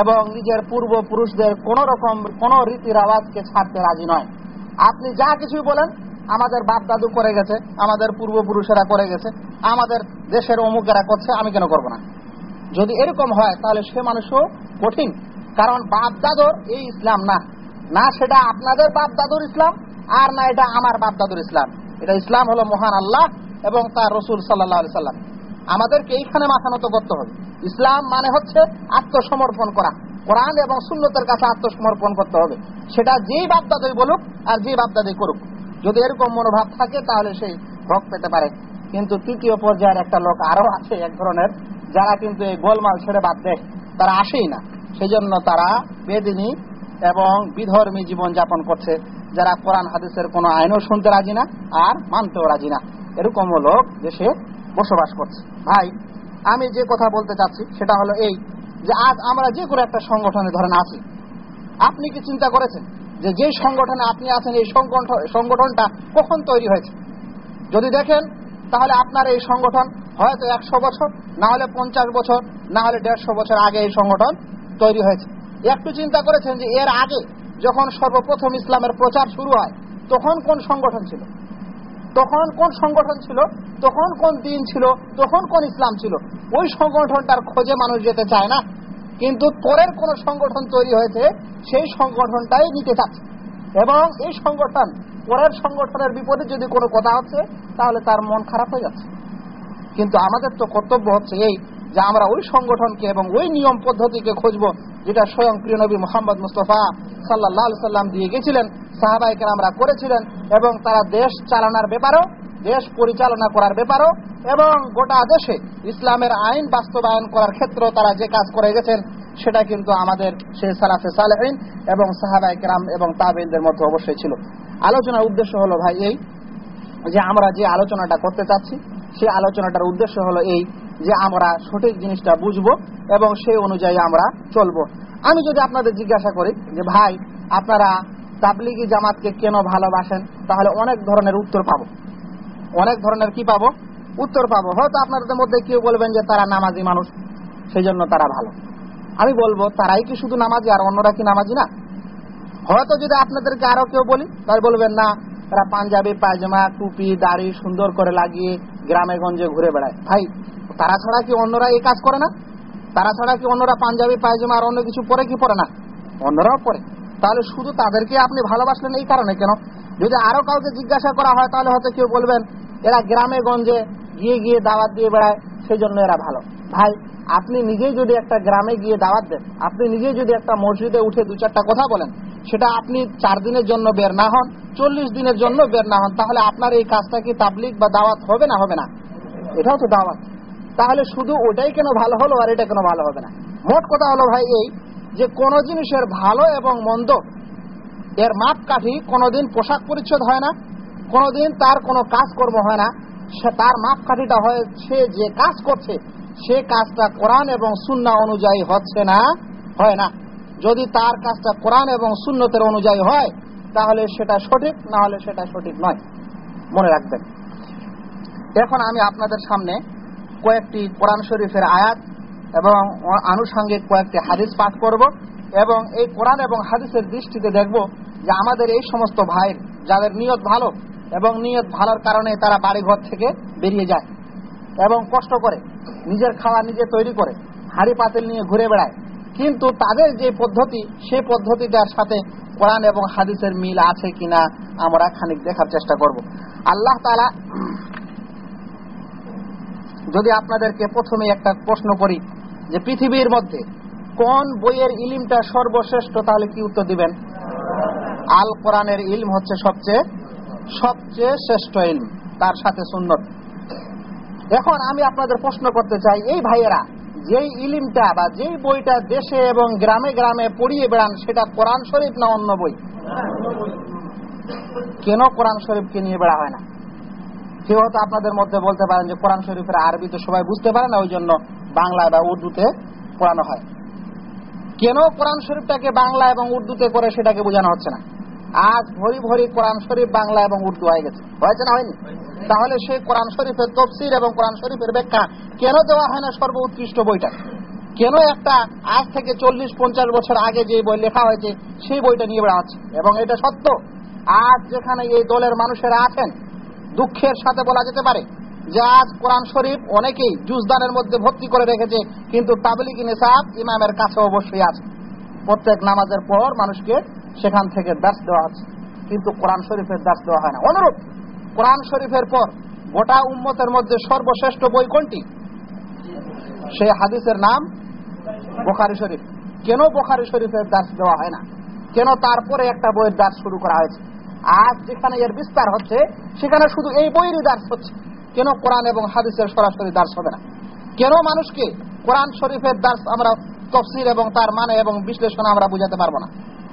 A: এবং নিজের পূর্বপুরুষদের কোন রকম, কোন রীতির আওয়াজকে ছাড়তে রাজি নয়। আপনি যা কিছু বলেন, আমাদের বাপ, দাদু করে গেছে, আমাদের পূর্বপুরুষেরা করে গেছে, আমাদের দেশের অমুকেরা করছে, আমি কেন করব না? যদি এরকম হয়, তাহলে সে মানুষও কঠিন, কারণ বাপ, দাদুর এই ইসলাম না। না সেটা আপনাদের বাপ, দাদুর ইসলাম, আর না এটা আমার বাপ, দাদুর ইসলাম। এটা ইসলাম হলো মহান আল্লাহ এবং তার রসুল সাল্লাহ সাল্লাম। আমাদেরকে এইখানে মাথা নত করতে হবে। ইসলাম মানে হচ্ছে আত্মসমর্পণ করা। কোরআন এবং সুন্নতের কাছে আত্মসমর্পণ করতে হবে। সেটা যেই বাপদাদই বলুক আর যেই বাপদাদই করুক। যদি এরকম মনোভাব থাকে তাহলে সেই হক পেতে পারে। কিন্তু তৃতীয় পর্যায়ের একটা লোক আরও আছে এক ধরনের, যারা কিন্তু এই গোলমাল ছেড়ে বাদ দেয়। তারা আসেই না। সেই জন্য তারা বেদিনী এবং বিধর্মী জীবন যাপন করছে। যারা কোরআন, হাদিসের কোনো আইনও শুনতে রাজি না আর মানতেও রাজি না। এরকম লোক দেশে বসবাস করছে। ভাই, আমি যে কথা বলতে চাচ্ছি সেটা হলো এই যে আজ আমরা যে কোনো একটা সংগঠনে ধরেন আছি, আপনি কি চিন্তা করেছেন যে যে সংগঠনে আপনি আছেন, এই সংগঠনটা কখন তৈরি হয়েছে? যদি দেখেন, তাহলে আপনার এই সংগঠন হয়তো একশো বছর, না হলে পঞ্চাশ বছর, না হলে দেড়শো বছর আগে এই সংগঠন তৈরি হয়েছে। একটু চিন্তা করেছেন যে এর আগে যখন সর্বপ্রথম ইসলামের প্রচার শুরু হয়, তখন কোন সংগঠন ছিল? তখন কোন সংগঠন ছিল? তখন কোন দিন ছিল? তখন কোন ইসলাম ছিল? ওই সংগঠনটার খোঁজে মানুষ যেতে চায় না। কিন্তু পরের কোন সংগঠন তৈরি হয়েছে, সেই সংগঠনটাই নিতে চাচ্ছে। এবং এই সংগঠন, পরের সংগঠনের বিপরীত যদি কোনো কথা হচ্ছে, তাহলে তার মন খারাপ হয়ে যাচ্ছে। কিন্তু আমাদের তো কর্তব্য হচ্ছে এই যে আমরা ওই সংগঠনকে এবং ওই নিয়ম পদ্ধতিকে খুঁজবো, যেটা স্বয়ং প্রিয় নবী মোহাম্মদ মুস্তফা সাল্লাম দিয়ে গেছিলেন সাহাবাইকে আমরা করেছিলেন এবং তারা দেশ চালানোর ব্যাপারেও, দেশ পরিচালনা করার ব্যাপারও এবং গোটা দেশে ইসলামের আইন বাস্তবায়ন করার ক্ষেত্রেও তারা যে কাজ করে গেছেন, সেটা কিন্তু আমাদের সেই সালাফে সালেহিন এবং সাহাবাই কেরাম এবং তাবিনদের মধ্যে অবশ্যই ছিল। আলোচনার উদ্দেশ্য হলো ভাই এই যে আমরা যে আলোচনাটা করতে চাচ্ছি, সেই আলোচনাটার উদ্দেশ্য হলো এই যে আমরা সঠিক জিনিসটা বুঝব এবং সেই অনুযায়ী আমরা চলবো। আমি যদি আপনাদের জিজ্ঞাসা করি যে, ভাই, আপনারা তাবলিগি জামাতকে কেন ভালোবাসেন? তাহলে অনেক ধরনের উত্তর পাবো। অনেক ধরনের কি পাবো? উত্তর পাবো। হয়তো আপনাদের মধ্যে কেউ বলবেন যে, তারা নামাজি মানুষ সেই জন্য তারা ভালো। আমি বলব, তারাই কি শুধু নামাজি আর অন্যরা কি নামাজি না? হয়তো যদি আপনাদেরকে আরও কেউ বলি তাহলে বলবেন, না তারা পাঞ্জাবি, পায়জামা, টুপি, দাড়ি সুন্দর করে লাগিয়ে গ্রামে গঞ্জে ঘুরে বেড়ায়। ভাই, তারা ছাড়া কি অন্যরা এই কাজ করে না? তারা ছাড়া কি অন্যরা পাঞ্জাবি, পায়জামা আর অন্য কিছু পরে কি পরে না? অন্যরাও পরে। তাহলে শুধু তাদেরকে আপনি ভালোবাসলেন এই কারণে কেন? যদি আরও কাউকে জিজ্ঞাসা করা হয়, তাহলে হয়তো কেউ বলবেন, এরা গ্রামে গঞ্জে গিয়ে গিয়ে দাওয়াত দিয়ে বেড়ায় সেই জন্য এরা ভালো। ভাই, আপনি নিজেই যদি একটা গ্রামে গিয়ে দাওয়াত দেন, আপনি নিজেই যদি একটা মসজিদে উঠে দু চারটা কথা বলেন, সেটা আপনি চার দিনের জন্য বের না হন, চল্লিশ দিনের জন্য বের না হন, তাহলে আপনার এই কাজটা কি তাবলিক বা দাওয়াত হবে না হবে না? এটাও তো দাওয়াত। তাহলে শুধু ওটাই কেন ভালো হলো আর এটা কেন ভালো হবে না? মোট কথা হলো ভাই এই যে কোন জিনিসের ভালো এবং মন্দ, এর মাপ কাঠি কোনোদিন পোশাক পরিচ্ছদ হয় না, কোনোদিন তার কোনো কাজকর্ম হয় না। সে তার মাপ কাঠিটা হয়, সে যে কাজ করছে, সে কাজটা কোরআন এবং সুন্না অনুযায়ী হচ্ছে না, হয় না। যদি তার কাজটা কোরআন এবং সুন্নতের অনুযায়ী হয়, তাহলে সেটা সঠিক, না হলে সেটা সঠিক নয়। মনে রাখবেন। এখন আমি আপনাদের সামনে কয়েকটি কোরআন শরীফের আয়াত এবং আনুষঙ্গিক কয়েকটি হাদিস পাঠ করব এবং এই কোরআন এবং হাদিসের দৃষ্টিতে দেখব যে আমাদের এই সমস্ত ভাইয়ের, যাদের নিয়ত ভালো এবং নিয়ত ভালোর কারণে তারা বাড়িঘর থেকে বেরিয়ে যায় এবং কষ্ট করে, নিজের খাওয়া নিজে তৈরি করে, হাড়ি পাতিল নিয়ে ঘুরে বেড়ায়। কিন্তু তাদের যে পদ্ধতি সেই পদ্ধতিটার সাথে কোরআন এবং হাদিসের মিল আছে কিনা আমরা খানিক দেখার চেষ্টা করব। আল্লাহ তালা যদি আপনাদেরকে প্রথমে একটা প্রশ্ন করি যে পৃথিবীর মধ্যে কোন বইয়ের ইলিমটা সর্বশ্রেষ্ঠ, তাহলে কি উত্তর দিবেন? আল কোরআনের ইলম হচ্ছে সবচেয়ে সবচেয়ে শ্রেষ্ঠ ইলম, তার সাথে সুন্নত। এখন আমি আপনাদের প্রশ্ন করতে চাই, এই ভাইয়েরা, যেই ইলিমটা বা যেই বইটা দেশে এবং গ্রামে গ্রামে পড়িয়ে বেড়ান, সেটা কোরআন শরীফ না অন্য বই? কেন কোরআন শরীফকে নিয়ে বেড়া হয় না? কেউ হয়তো আপনাদের মধ্যে বলতে পারেন যে কোরআন শরীফের আরবি তো সবাই বুঝতে পারে না ওই জন্য বাংলা বা উর্দুতে পড়ানো হয়। কেন কোরআন শরীফটাকে বাংলা এবং উর্দুতে করে সেটাকে বোঝানো হচ্ছে না? আজ ভরি ভরি কোরআন শরীফ বাংলা এবং উর্দু হয়ে গেছে। হয়েছে না হয়নি? তাহলে সেই কোরআন শরীফের তফসির এবং কোরআন শরীফের ব্যাখ্যা কেন দেওয়া হয় না সর্ব উৎকৃষ্ট বইটা? কেন একটা আজ থেকে চল্লিশ পঞ্চাশ বছর আগে যে বই লেখা হয়েছে, সেই বইটা নিয়ে বেড়া হচ্ছে এবং এটা সত্য? আজ যেখানে এই দলের মানুষেরা আছেন দুঃখের সাথে বলা যেতে পারে যে আজ কোরআন শরীফ অনেকেই জুজদানের মধ্যে ভর্তি করে রেখেছে, কিন্তু তাবলিগ নিসাব ইমামের কাছে অবশ্যই আছে। প্রত্যেক নামাজের পর মানুষকে সেখান থেকে দাস দেওয়া আছে। কিন্তু কোরআন শরীফের দাস দেওয়া হয় না। অনুরূপ, কোরআন শরীফের পর গোটা উম্মতের মধ্যে সর্বশ্রেষ্ঠ বই কোনটি? সেই হাদিসের নাম বোখারি শরীফ। কেন বোখারি শরীফের দাস দেওয়া হয় না? কেন তারপরে একটা বইয়ের দাস শুরু করা হয়েছে? আজ যেখানে এর বিস্তার হচ্ছে, সেখানে শুধু এই বইয়েরই দাস হচ্ছে। কেন কোরআন এবং হাদিসের সরাসরি দাস হবে না? কেন মানুষকে কোরআন শরীফের দাস আমরা তফসির এবং তার মানে এবং বিশ্লেষণ আমরা বুঝাতে পারব না?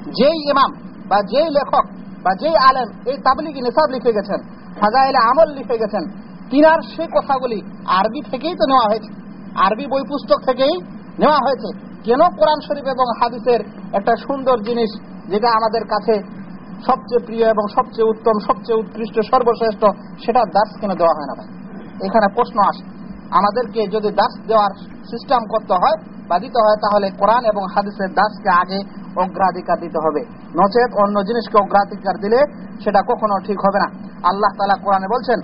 A: যেই ইমাম বা যেই লেখক বা যেই আলেম এই তাবলিগি নিসাব লিখে গেছেন, ফাজাইলে আমল লিখে গেছেন, তিনার সেই কথাগুলি আরবি থেকেই তো নেওয়া হয়েছে। আরবি বই পুস্তক থেকেই নেওয়া হয়েছে। কেন কোরআন শরীফ এবং হাদিসের একটা সুন্দর জিনিস যেটা আমাদের কাছে সবচেয়ে প্রিয় এবং সবচেয়ে উত্তম, সবচেয়ে উৎকৃষ্ট, সর্বশ্রেষ্ঠ, সেটা দাস কেন দেওয়া হয় না ভাই। এখানে প্রশ্ন আসে, আমাদেরকে যদি দাস দেওয়ার সিস্টেম করতে হয় বা দিতে হয়, তাহলে কোরআন এবং হাদিসের দাসকে আগে অগ্রাধিকার দিতে হবে। নচেত অন্য জিনিসকে অগ্রাধিকার দিলে সেটা কখনো ঠিক হবে না। আল্লাহ তালা কোরআনে বলছেন,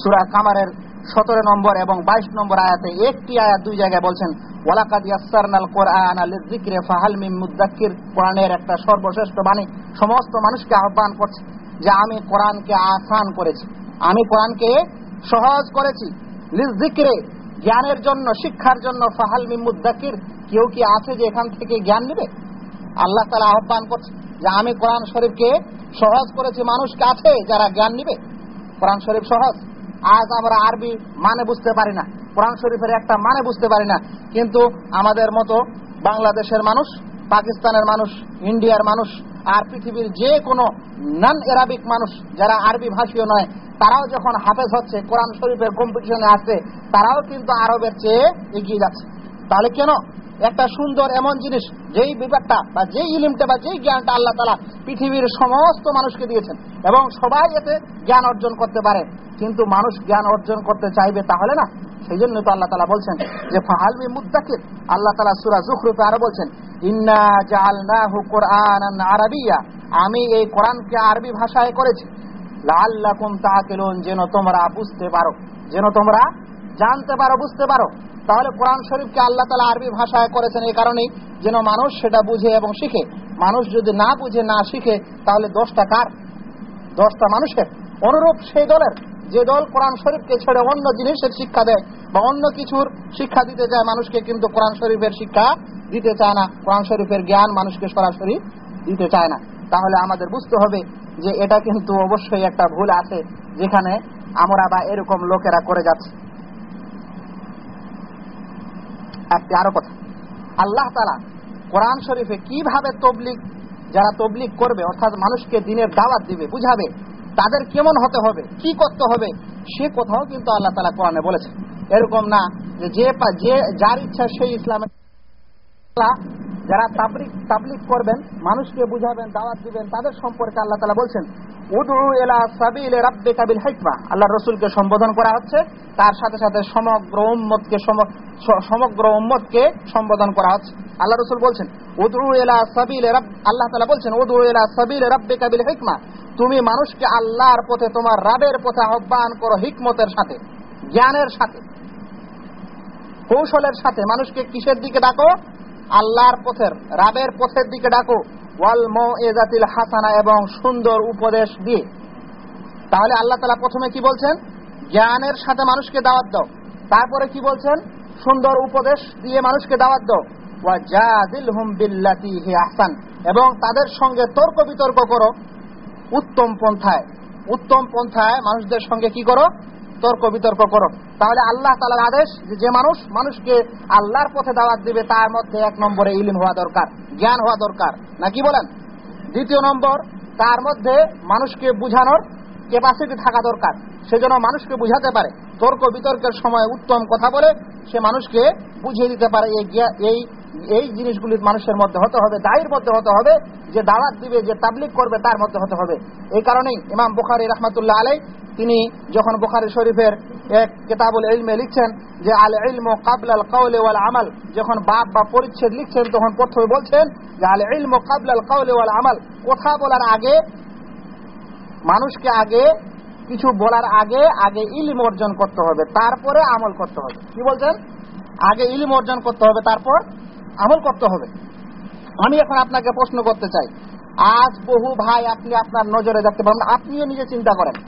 A: সুরা কামারের সতেরো নম্বর এবং বাইশ নম্বর আয়াতে একটি আয়াত দুই জায়গায় বলছেন, ওয়ালাকাদ ইয়াসসারনাল কোরআন লিযিকরি ফাহাল মিন মুদ্দাক্কির কোরআনের একটা সর্বশ্রেষ্ঠ বাণী। সমস্ত মানুষকে আহ্বান করছে যে আমি কোরআনকে আসান করেছি। আমি কোরআনকে সহজ করেছি। লিযিকরে, জ্ঞানের জন্য, শিক্ষার জন্য ফাহাল মুদ্দাক্কির কেউ কি আছে যে এখান থেকে জ্ঞান নেবে? আল্লাহ তালা আহ্বান করছে যে আমি কোরআন শরীফকে সহজ করেছি। মানুষকে আছে যারা জ্ঞান নিবে। কোরআন শরীফ সহজ। আজ আমরা আরবি মানে বুঝতে পারি না। কোরআন শরীফের একটা মানে বুঝতে পারি না। কিন্তু আমাদের মতো বাংলাদেশের মানুষ, পাকিস্তানের মানুষ, ইন্ডিয়ার মানুষ আর পৃথিবীর যে কোনো নন এরাবিক মানুষ, যারা আরবি ভাষীয় নয়, তারাও যখন হাফেজ হচ্ছে, কোরআন শরীফের কম্পিটিশনে আসছে তারাও কিন্তু আরবের চেয়ে এগিয়ে যাচ্ছে। তাহলে কেন? একটা সুন্দর এমন জিনিস, যেই বিভাগটা বা যেই ইলিমটা বা যেই জ্ঞানটা আল্লাহ তালা পৃথিবীর সমস্ত মানুষকে দিয়েছেন এবং সবাই এতে জ্ঞান অর্জন করতে পারে। কিন্তু মানুষ জ্ঞান অর্জন করতে চাইবে তাহলে না, সেই জন্য তো আল্লাহ তালা বলছেন যে ফাহালমি মুদাকির আল্লাহ তালা সুরা জুখরুফে আরও বলছেন, ইন্না জাল না জাআলনাহু কোরআনান আরাবিয়া। আমি এই কোরআনকে আরবি ভাষায় করেছি। লাল্লাকুম তাআকিলুন, যেন তোমরা বুঝতে পারো, যেন তোমরা জানতে পারো, বুঝতে পারো। তাহলে কোরআন শরীফকে আল্লাহ তালা আরবি ভাষায় করেছেন এই কারণেই যেন মানুষ সেটা বুঝে এবং শিখে। মানুষ যদি না বুঝে, না শিখে, তাহলে দশটা কার? দশটা মানুষের। অনুরূপ সেই দলের। যে দল কোরআন শরীফকে ছেড়ে অন্য জিনিসের শিক্ষা দেয় বা অন্য কিছুর শিক্ষা দিতে চায়, মানুষকে কিন্তু কোরআন শরীফের শিক্ষা দিতে চায় না। কোরআন শরীফের জ্ঞান মানুষকে সরাসরি দিতে চায় না। তাহলে আমাদের বুঝতে হবে যে এটা কিন্তু অবশ্যই একটা ভুল আছে, যেখানে আমরা বা এরকম লোকেরা করে যাচ্ছে। একটি আরও কথা। আল্লাহ তালা কোরআন শরীফে কীভাবে তবলিক যারা তবলিক করবে, অর্থাৎ মানুষকে দিনের দাওয়াত দিবে, বুঝাবে তাদের কেমন হতে হবে, কি করতে হবে, সে কোথাও কিন্তু আল্লাহ তালা কোরআনে বলেছে এরকম না যে যে যার ইচ্ছা সেই ইসলামে যারা তাবলিক তাবলিক করবেন, মানুষকে বুঝাবেন, দাওয়াত দিবেন, তাদের সম্পর্কে আল্লাহ তালা বলছেন উদু আল্লাহ রসুলকে সম্বোধন করা হচ্ছে, তার সাথে সাথে সমগ্র উম্মতকে সমগ্র উম্মতকে সম্বোধন করা হচ্ছে। আল্লাহ রসুল বলছেন উদু এলা সাবিল রাব, আল্লাহ তালা বলছেন উদু এলা সাবিল রাব্বিকা বিল হিকমা। তুমি মানুষকে আল্লাহর পথে, তোমার রাবের পথে আহ্বান করো হিকমতের সাথে, জ্ঞানের সাথে, কৌশলের সাথে। মানুষকে কিসের দিকে ডাকো? আল্লাহর পথের, রাবের পথের দিকে ডাকো। ওয়াল এজাতিল হাসানা এবং সুন্দর উপদেশ দিয়ে। তাহলে আল্লাহ তালা প্রথমে কি বলছেন? জ্ঞানের সাথে মানুষকে দাওয়াত দাও। তারপরে কি বলছেন? সুন্দর উপদেশ দিয়ে মানুষকে দাওয়াত দাও। আহসান। এবং তাদের সঙ্গে তর্ক বিতর্ক করো। উত্তম পন্থায়। উত্তম পন্থায় মানুষদের সঙ্গে কি করো? তর্ক বিতর্ক করো। তাহলে আল্লাহ তালার আদেশ যে মানুষ, মানুষকে আল্লাহর পথে দাওয়াত দিবে, তার মধ্যে এক নম্বরে ইলিম হওয়া দরকার, জ্ঞান হওয়া দরকার। নাকি বলেন? দ্বিতীয় নম্বর, তার মধ্যে মানুষকে বুঝানোর ক্যাপাসিটি থাকা দরকার। সেজন্য মানুষকে বুঝাতে পারে। তর্ক বিতর্কের সময় উত্তম কথা বলে সে মানুষকে বুঝিয়ে দিতে পারে এই এই এই জিনিসগুলি মানুষের মধ্যে হতে হবে, দায়ের মধ্যে হতে হবে, যে দাওয়াত দিবে, যে তাবলিক করবে তার মধ্যে হতে হবে। এই কারণেই ইমাম বুখারি রহমতুল্লাহ আলাই তিনি যখন বুখারি শরীফের এক কেতাবুল ইলমে লিখছেন যে, আল ইলম কাবল আল কাউলে ওয়াল আমাল যখন বাপ বা পরিচ্ছেদ লিখছেন, তখন প্রথমে বলছেন যে, আল ইলম কাবল আল কাউলে ওয়াল আমাল কথা বলার আগে, মানুষকে আগে কিছু বলার আগে আগে ইলিম অর্জন করতে হবে, তারপরে আমল করতে হবে। কি বলছেন? আগে ইলিম অর্জন করতে হবে, তারপর আমল করতে হবে। আমি এখন আপনাকে প্রশ্ন করতে চাই। আজ বহু ভাই আপনি আপনার নজরে দেখতে পারেন, আপনিও নিজে চিন্তা করেন।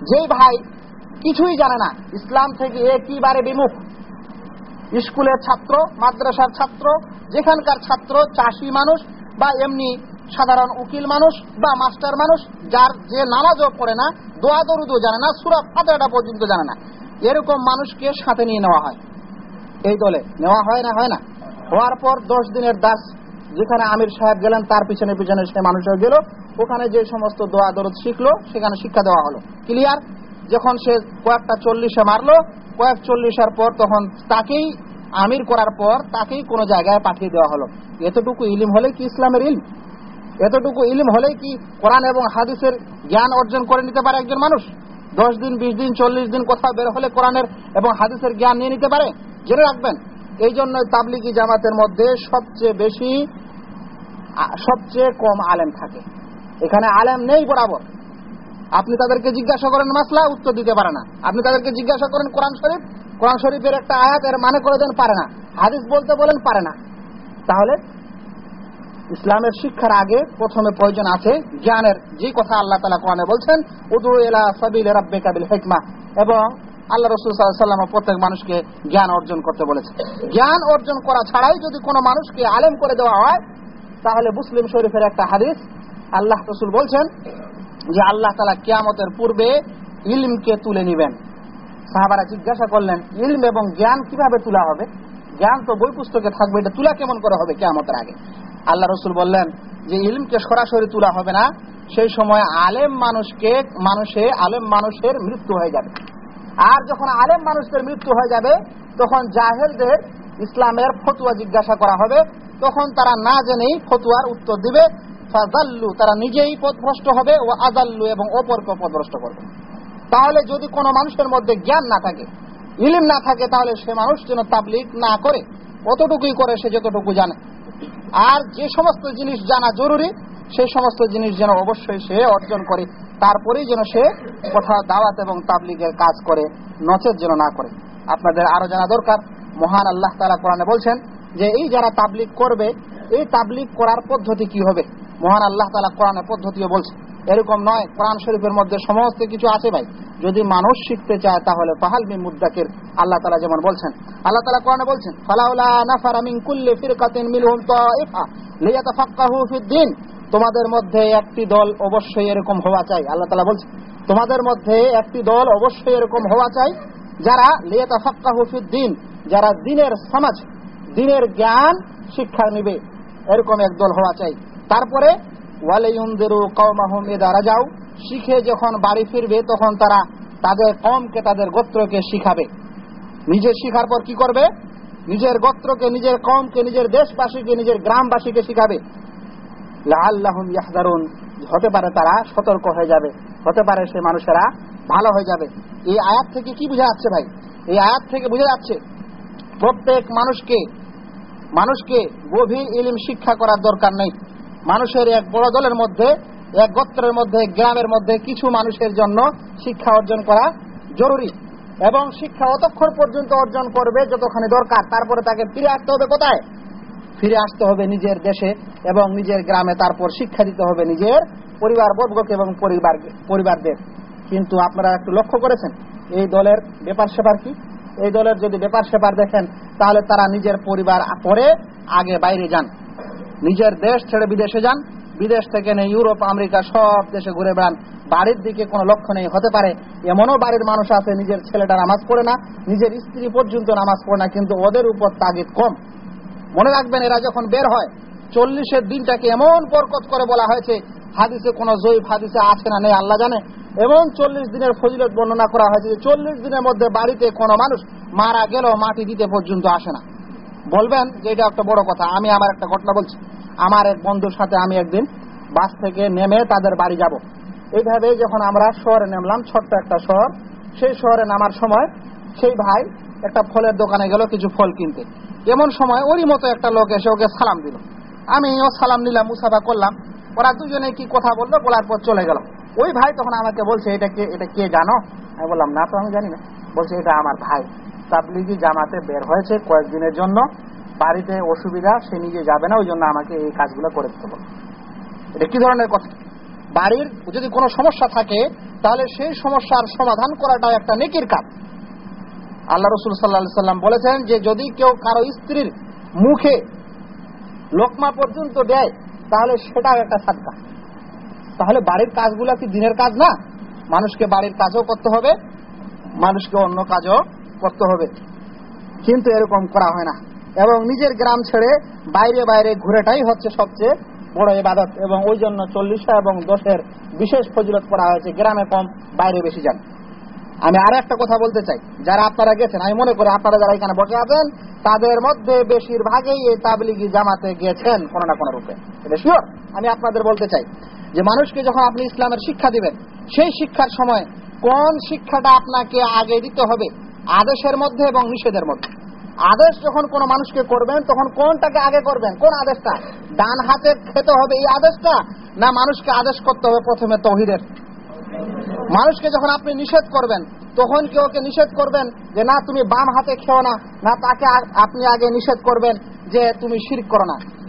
A: যেই ভাই কিছুই জানে না, ইসলাম থেকে একেবারে বিমুখ? স্কুলের ছাত্র, মাদ্রাসার ছাত্র, যেখানকার ছাত্র, চাষি মানুষ, বা এমনি সাধারণ উকিল মানুষ বা মাস্টার মানুষ, যার যে নামাজও পড়ে না, দোয়া দরুদও জানে না, সুরা ফাতেহাটা পর্যন্ত জানে না। এরকম মানুষকে সাথে নিয়ে নেওয়া হয়। এই দলে নেওয়া হয় না হয় না। হওয়ার পর দশ দিনের দাস, যেখানে আমির সাহেব গেলেন, তার পিছনে পিছনে সে মানুষও গেল। ওখানে যে সমস্ত দোয়া দরদ শিখলো, সেখানে শিক্ষা দেওয়া হলো। ক্লিয়ার যখন সে কয়েকটা চল্লিশে মারলো, কয়েক চল্লিশের পর তখন তাকেই আমির করার পর তাকেই কোনো জায়গায় পাঠিয়ে দেওয়া হলো। এতটুকু ইলিম হলে কি ইসলামের ইলম? এতটুকু ইলিম হলেই কি কোরআন এবং হাদিসের জ্ঞান অর্জন করে নিতে পারে একজন মানুষ? দশ দিন, বিশ দিন, চল্লিশ দিন কোথাও বের হলে কোরআনের এবং হাদিসের জ্ঞান নিয়ে নিতে পারে? জেনে রাখবেন। এই জন্য তাবলিগি জামাতের মধ্যে সবচেয়ে বেশি সবচেয়ে কম আলেম থাকে। এখানে আলেম নেই বরাবর। আপনি তাদেরকে জিজ্ঞাসা করেন, মাসলা উত্তর দিতে পারে না। আপনি তাদেরকে জিজ্ঞাসা করেন, কোরআন শরীফ? কোরআন শরীফের একটা আয়াত এর মানে করে দেন, পারে না। হাদিস বলতে বলেন, পারে না। তাহলে ইসলামের শিক্ষার আগে প্রথমে প্রয়োজন আছে জ্ঞানের। যে কথা আল্লাহ তালা কোরআনে বলছেন উদু এলা সাবিল রাব্বিকা বিল হিকমা এবং আল্লাহ রসুল সাল্লাম প্রত্যেক মানুষকে জ্ঞান অর্জন করতে বলেছে জ্ঞান অর্জন করা ছাড়াই যদি কোনো মানুষকে আলেম করে দেওয়া হয়, তাহলে মুসলিম শরীফের একটা হাদিস আল্লাহ রসুল বলছেন যে আল্লাহ তালা কিয়ামতের পূর্বে ইলমকে তুলে নিবেন। সাহাবারা জিজ্ঞাসা করলেন, ইলম এবং জ্ঞান কীভাবে তোলা হবে? জ্ঞান তো বই পুস্তকে থাকবে, এটা তুলা কেমন করে হবে কেয়ামতের আগে? আল্লাহ রসুল বললেন যে ইলমকে সরাসরি তোলা হবে না, সেই সময় আলেম মানুষকে, মানুষে, আলেম মানুষের মৃত্যু হয়ে যাবে। আর যখন আলেম মানুষদের মৃত্যু হয়ে যাবে, তখন জাহেলদের ইসলামের ফতুয়া জিজ্ঞাসা করা হবে। তখন তারা না জেনেই ফতুয়ার উত্তর দিবে। ফাজাল্লু তারা নিজেই পথভ্রষ্ট হবে ও আজাল্লু এবং অপরকে পথভ্রষ্ট করবে। তাহলে যদি কোনো মানুষের মধ্যে জ্ঞান না থাকে, ইলিম না থাকে, তাহলে সে মানুষ যেন তাবলিক না করে। অতটুকুই করে সে যতটুকু জানে। আর যে সমস্ত জিনিস জানা জরুরি, সেই সমস্ত জিনিস যেন অবশ্যই সে অর্জন করে। তারপরেই যেন সে কোথাও দাওয়াত এবং তাবলিগের কাজ করে, নচেত যেন না করে। আপনাদের আরও জানা দরকার, মহান আল্লাহ তালা কোরআনে বলছেন যে, এই যারা তাবলিগ করবে, এই তাবলিগ করার পদ্ধতি কি হবে? মহান আল্লাহ তালা কোরআনে পদ্ধতিও বলছে এরকম নয়, কোরআন শরীফের মধ্যে সমস্ত কিছু আছে ভাই। যদি মানুষ শিখতে চায় তাহলে ফাহালমি মুদাকের আল্লাহ তালা যেমন বলছেন। আল্লাহ তালা কোরআনে বলছেন, ফালাউলা নাফারা কুল্লি ফিরকাতিন মিনহুম তাইফা লিয়াতাফাক্কাহু ফিদ-দ্বীন তোমাদের মধ্যে একটি দল অবশ্যই এরকম হওয়া চাই, আল্লাহ তালা বলছেন। তোমাদের মধ্যে একটি দল অবশ্যই এরকম হওয়া চাই, যারা লিয়াতাফাক্কাহু ফিদ-দ্বীন যারা দিনের সমাজ, দিনের জ্ঞান শিক্ষা নিবে, এরকম এক দল হওয়া চাই। তারপরে ওয়ালাইউনদিরু কওমাহুম ইদা রাজাউ। শিখে যখন বাড়ি ফিরবে, তখন তারা তাদের কমকে তাদের গোত্রকে শিখাবে। নিজে শিখার পর কি করবে? নিজের গোত্রকে, নিজের কমকে নিজের দেশবাসীকে, নিজের গ্রামবাসীকে শিখাবে। লাআল্লাহুম ইয়াহদারুন হতে পারে তারা সতর্ক হয়ে যাবে। হতে পারে সে মানুষেরা ভালো হয়ে যাবে। এই আয়াত থেকে কি বোঝা যাচ্ছে ভাই? এই আয়াত থেকে বোঝা যাচ্ছে প্রত্যেক মানুষকে মানুষকে গভীর ইলিম শিক্ষা করার দরকার নেই। মানুষের এক বড় দলের মধ্যে, এক গোত্রের মধ্যে, গ্রামের মধ্যে কিছু মানুষের জন্য শিক্ষা অর্জন করা জরুরি। এবং শিক্ষা অতক্ষণ পর্যন্ত অর্জন করবে যতখানি দরকার। তারপরে তাকে ফিরে আসতে হবে কোথায়? ফিরে আসতে হবে নিজের দেশে এবং নিজের গ্রামে। তারপর শিক্ষা দিতে হবে নিজের পরিবার বর্গকে এবং পরিবার পরিবারদের। কিন্তু আপনারা একটু লক্ষ্য করেছেন, এই দলের ব্যাপার সেবার কি? এই দলের যদি ব্যাপার সেবার দেখেন, তাহলে তারা নিজের পরিবার পরে আগে বাইরে যান। নিজের দেশ ছেড়ে বিদেশে যান, বিদেশ থেকে নেই ইউরোপ, আমেরিকা, সব দেশে ঘুরে বেড়ান। বাড়ির দিকে কোনো লক্ষ্য নেই, হতে পারে এমনও বাড়ির মানুষ আছে, নিজের ছেলেটা নামাজ পড়ে না, নিজের স্ত্রী পর্যন্ত নামাজ পড়ে না, কিন্তু ওদের উপর তাগিদ কম। মনে রাখবেন, এরা যখন বের হয়, চল্লিশের দিনটাকে এমন বরকত করে বলা হয়েছে, হাদিসে কোন জৈব হাদিসে আছে না নেই, আল্লাহ জানে। এবং চল্লিশ দিনের ফজিলত বর্ণনা করা হয়েছে যে চল্লিশ দিনের মধ্যে বাড়িতে কোনো মানুষ মারা গেল মাটি দিতে পর্যন্ত আসে না। বলবেন যে এটা একটা বড় কথা। আমি আমার একটা ঘটনা বলছি। আমার এক বন্ধুর সাথে আমি একদিন বাস থেকে নেমে তাদের বাড়ি যাব। এইভাবে যখন আমরা শহরে নামলাম, ছোট্ট একটা শহর, সেই শহরে নামার সময় সেই ভাই একটা ফলের দোকানে গেল কিছু ফল কিনতে। এমন সময় ওরই মতো একটা লোক এসে ওকে সালাম দিল। আমিও সালাম নিলাম, মুসাফা করলাম। ওরা দুজনে কি কথা বলল, বলার পর চলে গেল। ওই ভাই তখন আমাকে বলছে, এটা কে এটা কে জানো? আমি বললাম, না তো আমি জানি না। বলছে, এটা আমার ভাই। তাবলিগি জামাতে বের হয়েছে কয়েকদিনের জন্য। বাড়িতে অসুবিধা, সে নিজে যাবে না ওই জন্য আমাকে এই কাজগুলো করে দিতে বল এটা কি ধরনের কথা? বাড়ির যদি কোনো সমস্যা থাকে, তাহলে সেই সমস্যার সমাধান করাটা একটা নেকির কাজ। আল্লাহ রসুল সাল্লা সাল্লাম বলেছেন যে, যদি কেউ কারও স্ত্রীর মুখে লোকমা পর্যন্ত দেয়, তাহলে সেটাও একটা সাদকা। তাহলে বাড়ির কাজগুলো কি দিনের কাজ না? মানুষকে বাড়ির কাজও করতে হবে, মানুষকে অন্য কাজও করতে হবে। কিন্তু এরকম করা হয় না। এবং নিজের গ্রাম ছেড়ে বাইরে বাইরে ঘুরেটাই হচ্ছে সবচেয়ে বড় ইবাদত। এবং ওই জন্য চল্লিশা এবং দশের বিশেষ ফজিলত করা হয়েছে, গ্রামে কম, বাইরে বেশি যান। আমি আর একটা কথা বলতে চাই। যারা আপনারা গেছেন, আমি মনে করি আপনারা যারা এখানে বসে আছেন, তাদের মধ্যে বেশিরভাগই এই তাবলিগি জামাতে গেছেন কোনো না কোনো রূপে। এটা শিওর আমি আপনাদের বলতে চাই যে মানুষকে যখন আপনি ইসলামের শিক্ষা দিবেন, সেই শিক্ষার সময় কোন শিক্ষাটা আপনাকে আগে দিতে হবে? আদেশের মধ্যে এবং নিষেধের মধ্যে। আদেশ যখন কোন মানুষকে করবেন, তখন কোনটাকে আগে করবেন? কোন আদেশটা? ডান হাতে খেতে হবে এই আদেশটা, না মানুষকে আদেশ করতে হবে প্রথমে তহিদের? মানুষকে যখন আপনি নিষেধ করবেন, তখন কি ওকে নিষেধ করবেন? যে না, তুমি বাম হাতে খেও না না, তাকে আপনি আগে নিষেধ করবেন যে তুমি শির করো না।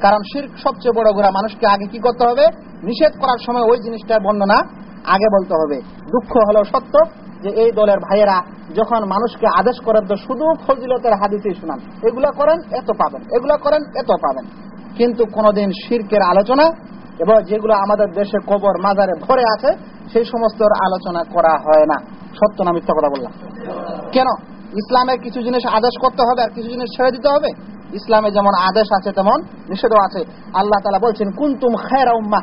A: কারণ শির সবচেয়ে বড় গোড়া মানুষকে আগে কি করতে হবে? নিষেধ করার সময় ওই জিনিসটার বর্ণনা আগে বলতে হবে। দুঃখ হলো সত্য যে এই দলের ভাইয়েরা যখন মানুষকে আদেশ করেন তো শুধু ফজিলতের হাদিসেই শুনান, এগুলা করেন, এত পাবেন। এগুলা করেন, এত পাবেন। কিন্তু কোনদিন শিরকের আলোচনা এবং যেগুলো আমাদের দেশে কবর মাজারে ভরে আছে, সেই সমস্ত আলোচনা করা হয় না। সত্য না মিথ্যা কথা বললাম? কেন? ইসলামে কিছু জিনিস আদেশ করতে হবে আর কিছু জিনিস ছেড়ে দিতে হবে? ইসলামে যেমন আদেশ আছে, তেমন নিষেধও আছে। আল্লাহ তালা বলছেন, কুন্তুম খেরা উম্মা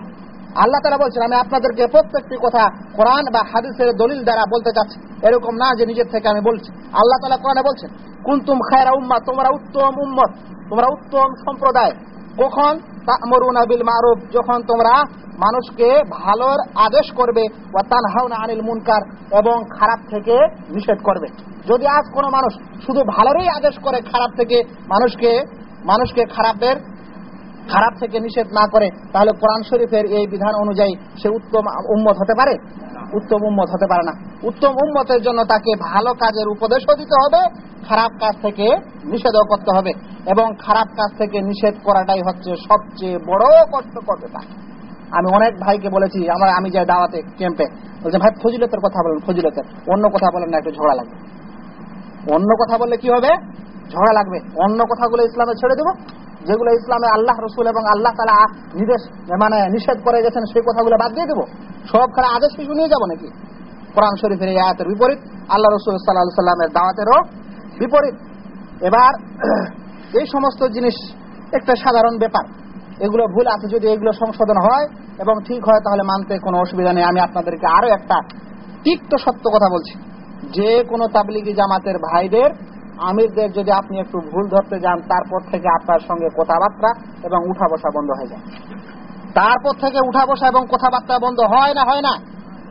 A: আল্লাহ তালা বলছেন, আমি আপনাদেরকে প্রত্যেকটি কথা কোরআন বা হাদিসের দলিল দ্বারা বলতে চাচ্ছি। এরকম না যে নিজের থেকে আমি বলছি। আল্লাহ তালা কোরআনে বলছেন, কুন্তুম খায়রা উম্মা তোমরা উত্তম উম্মত, তোমরা উত্তম সম্প্রদায়। কখন? তা'মুরুনা বিল মারুফ, যখন তোমরা মানুষকে ভালোর আদেশ করবে, ওয়া তানহাউনা আনিল মুনকার, এবং খারাপ থেকে নিষেধ করবে। যদি আজ কোনো মানুষ শুধু ভালোরই আদেশ করে, খারাপ থেকে মানুষকে মানুষকে খারাপের খারাপ থেকে নিষেধ না করে, তাহলে কোরআন শরীফের এই বিধান অনুযায়ী সে উত্তম উম্মত হতে পারে? উত্তম উম্মত হতে পারে না। উত্তম উম্মতের জন্য তাকে ভালো কাজের উপদেশও দিতে হবে, খারাপ কাজ থেকে নিষেধও করতে হবে। এবং খারাপ কাজ থেকে নিষেধ করাটাই হচ্ছে সবচেয়ে বড় কষ্টকর ব্যাপার আমি অনেক ভাইকে বলেছি, আমার আমি যাই দাওয়াতে, ক্যাম্পে, বলছে, ভাই, ফজিলতের কথা বলেন, ফজিলতের। অন্য কথা বলেন না, একটু ঝগড়া লাগবে। অন্য কথা বললে কি হবে? ঝগড়া লাগবে। অন্য কথাগুলো ইসলামে ছেড়ে দেবো। যেগুলো ইসলামে আল্লাহ, রসুল এবং আল্লাহ তালা নির্দেশ মানে নিষেধ করে গেছেন, সেই কথাগুলো বাদ দিয়ে দেবো। সব খেলা আদেশ কিছু নিয়ে যাব নাকি? কোরআন শরীফের এই আয়াতের বিপরীত, আল্লাহ রসুল সাল্লাহ সাল্লামের দাওয়াতেরও বিপরীত। এবার, *clears throat* এই সমস্ত জিনিস একটা সাধারণ ব্যাপার। এগুলো ভুল আছে, যদি এগুলো সংশোধন হয় এবং ঠিক হয়, তাহলে মানতে কোনো অসুবিধা নেই। আমি আপনাদেরকে আরও একটা তিক্ত সত্য কথা বলছি। যে কোনো তাবলিগি জামাতের ভাইদের আমিরদের যদি আপনি একটু ভুল ধরতে যান, তারপর থেকে আপনার সঙ্গে কথাবার্তা এবং উঠা বসা বন্ধ হয়ে যায়। তারপর থেকে উঠা বসা এবং কথাবার্তা বন্ধ হয় না হয় না।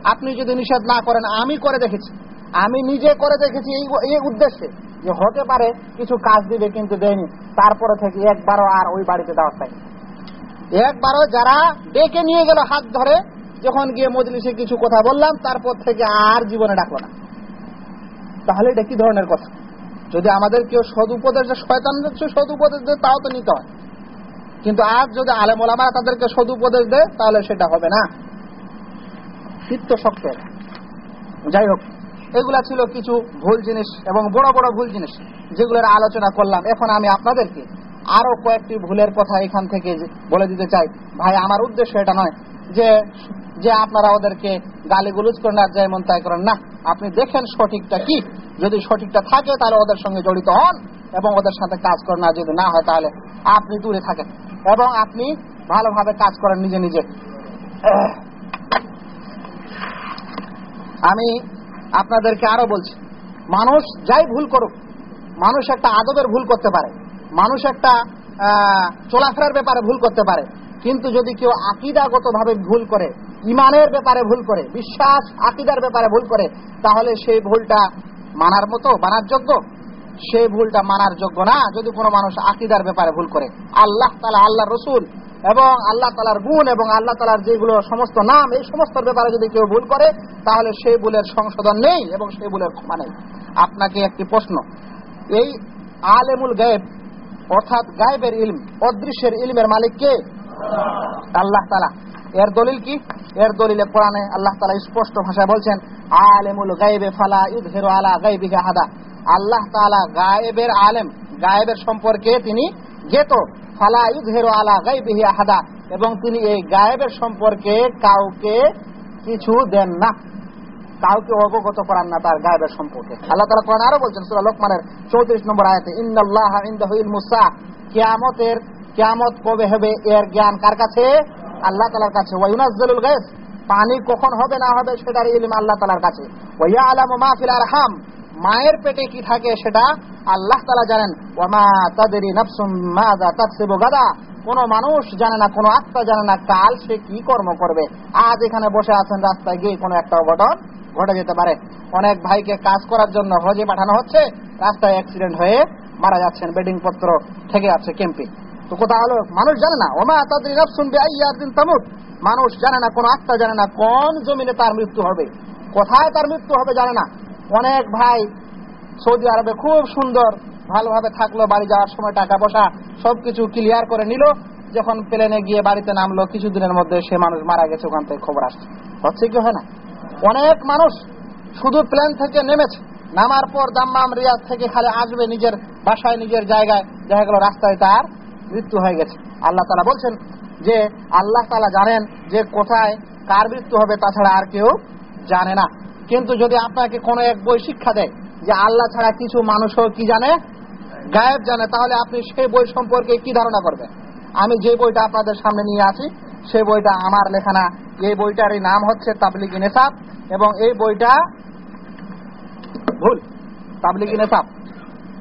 A: আপনি যদি নিষেধ না করেন, আমি করে দেখেছি। আমি নিজে করে দেখেছি এই এই উদ্দেশ্যে যে হতে পারে কিছু কাজ দিবে কিন্তু দেয়নি। তারপরে থেকে একবারও আর ওই বাড়িতে দেওয়ার চাই একবারও যারা ডেকে নিয়ে গেল হাত ধরে, যখন গিয়ে মজলিসে কিছু কথা বললাম, তারপর থেকে আর জীবনে ডাকলো না। তাহলে এটা কি ধরনের কথা? যদি আমাদের কেউ সদুপদেশ শয়তান সদুপদেশ দেয়, তাও তো নিতে হয়। কিন্তু আজ যদি আলেম ওলামা তাদেরকে সদুপদেশ দেয়, তাহলে সেটা হবে না। চিত্ত শক্ত। যাই হোক, এগুলা ছিল কিছু ভুল জিনিস এবং বড় বড় ভুল জিনিস যেগুলোর আলোচনা করলাম। এখন আমি আপনাদেরকে আরও কয়েকটি ভুলের কথা এখান থেকে বলে দিতে চাই। ভাই, আমার উদ্দেশ্য এটা নয় যে যে আপনারা ওদেরকে গালি গুলুজ করেন আর যেমন তাই করেন। না, আপনি দেখেন সঠিকটা কি। যদি সঠিকটা থাকে, তাহলে ওদের সঙ্গে জড়িত হন এবং ওদের সাথে কাজ করেন। আর যদি না হয়, তাহলে আপনি দূরে থাকেন এবং আপনি ভালোভাবে কাজ করেন নিজে নিজে। আমি আপনাদেরকে আরও বলছি, মানুষ যাই ভুল করুক, মানুষ একটা আদবের ভুল করতে পারে। মানুষ একটা চলাফেরার ব্যাপারে ভুল করতে পারে। কিন্তু যদি কেউ আকিদাগত ভাবে ভুল করে, ইমানের ব্যাপারে ভুল করে, বিশ্বাস আকিদার ব্যাপারে ভুল করে, তাহলে সেই ভুলটা মানার মতো, মানার যোগ্য? সেই ভুলটা মানার যোগ্য না, যদি কোনো মানুষ আকিদার ব্যাপারে ভুল করে। আল্লাহ তালা আল্লাহ রসুল এবং আল্লাহ তালার গুণ এবং আল্লাহ তালার যেগুলো সমস্ত নাম, এই সমস্ত ব্যাপারে যদি কেউ ভুল করে, তাহলে সেই ভুলের সংশোধন নেই এবং সেই ভুলের ক্ষমা নেই। আপনাকে একটি প্রশ্ন। এই আলেমুল গায়েব, অর্থাৎ গায়েবের ইলম, অদৃশ্যের ইলমের মালিক কে? আল্লাহ তালা এর দলিল কি? এর দলিলে কোরআনে আল্লাহ তালা স্পষ্ট ভাষায় বলছেন, আলেমুল গায়েবে ফালা ইউদহিরু আলা গাইবিহি আহাদা। আল্লাহ তাআলা গায়েবের আলেম, গায়েবের সম্পর্কে তিনি জ্ঞেত ফালা ইউদহিরু আলা গাইবিহি আহাদা। এবং তিনি এই গায়েবের সম্পর্কে কাউকে কিছু দেন না। কাউকে অবগত করান না তার গায়েবের সম্পর্কে। আল্লাহ তালা কোরআন আরও বলছেন, সুরা লোকমানের চৌত্রিশ নম্বর আয়াতে ইন্দাল্লাহ ইন্দাহুল মুসা কিয়ামতের কিয়ামত কবে হবে এর জ্ঞান কার কাছে? আল্লাহ তালার কাছে। ওয়াইনাজ্জালুল গায়স পানি কখন হবে না হবে সেটার ইলম আল্লাহ তালার কাছে। ওয়া আলামু মা ফিল আরহাম। মায়ের পেটে কি থাকে সেটা আল্লাহ তালা জানেন। ওমা তাদেরই নফসুম মাযা তাকসিবু গাদা। কোন মানুষ জানে না, কোন আত্মা জানে না কাল সে কি কর্ম করবে। আজ এখানে বসে আছেন রাস্তায় গিয়ে কোনো একটা অঘটন ঘটে যেতে পারে। অনেক ভাইকে কাজ করার জন্য হজে পাঠানো হচ্ছে। রাস্তায় অ্যাক্সিডেন্ট হয়ে মারা যাচ্ছেন বেডিং পত্র থেকে আছে ক্যাম্পে। তো কোথা হলো, মানুষ জানে না। ওমা তাদের শুনবে দিন তামুক মানুষ জানে না, কোন আত্মা জানে না কোন জমিনে তার মৃত্যু হবে। কোথায় তার মৃত্যু হবে জানে না। অনেক ভাই সৌদি আরবে খুব সুন্দর, ভালোভাবে থাকল, বাড়ি যাওয়ার সময় টাকা পয়সা সবকিছু ক্লিয়ার করে নিল। যখন প্লেনে গিয়ে বাড়িতে নামলো, কিছুদিনের মধ্যে সে মানুষ মারা গেছে, ওখান থেকে খবর আসছে। হচ্ছে কি হয় না? অনেক মানুষ শুধু প্লেন থেকে নেমেছে। নামার পর দাম্মাম রিয়াজ থেকে খালি আসবে নিজের বাসায়, নিজের জায়গায়। দেখা গেল রাস্তায় তার মৃত্যু হয়ে গেছে। আল্লাহ তালা বলছেন যে, আল্লাহ তালা জানেন যে কোথায় কার মৃত্যু হবে, তাছাড়া আর কেউ জানে না। কিন্তু যদি আপনাকে কোনো এক বই শিক্ষা দেয় যে আল্লাহ ছাড়া কিছু মানুষও কি জানে, গায়েব জানে, তাহলে আপনি সেই বই সম্পর্কে কি ধারণা করবেন? আমি যে বইটা আপনাদের সামনে নিয়ে আছি সেই বইটা আমার লেখানা এই বইটারই নাম হচ্ছে তাবলিগ নেশাব এবং এই বইটা ভুল, তাবলিগ নেশাব।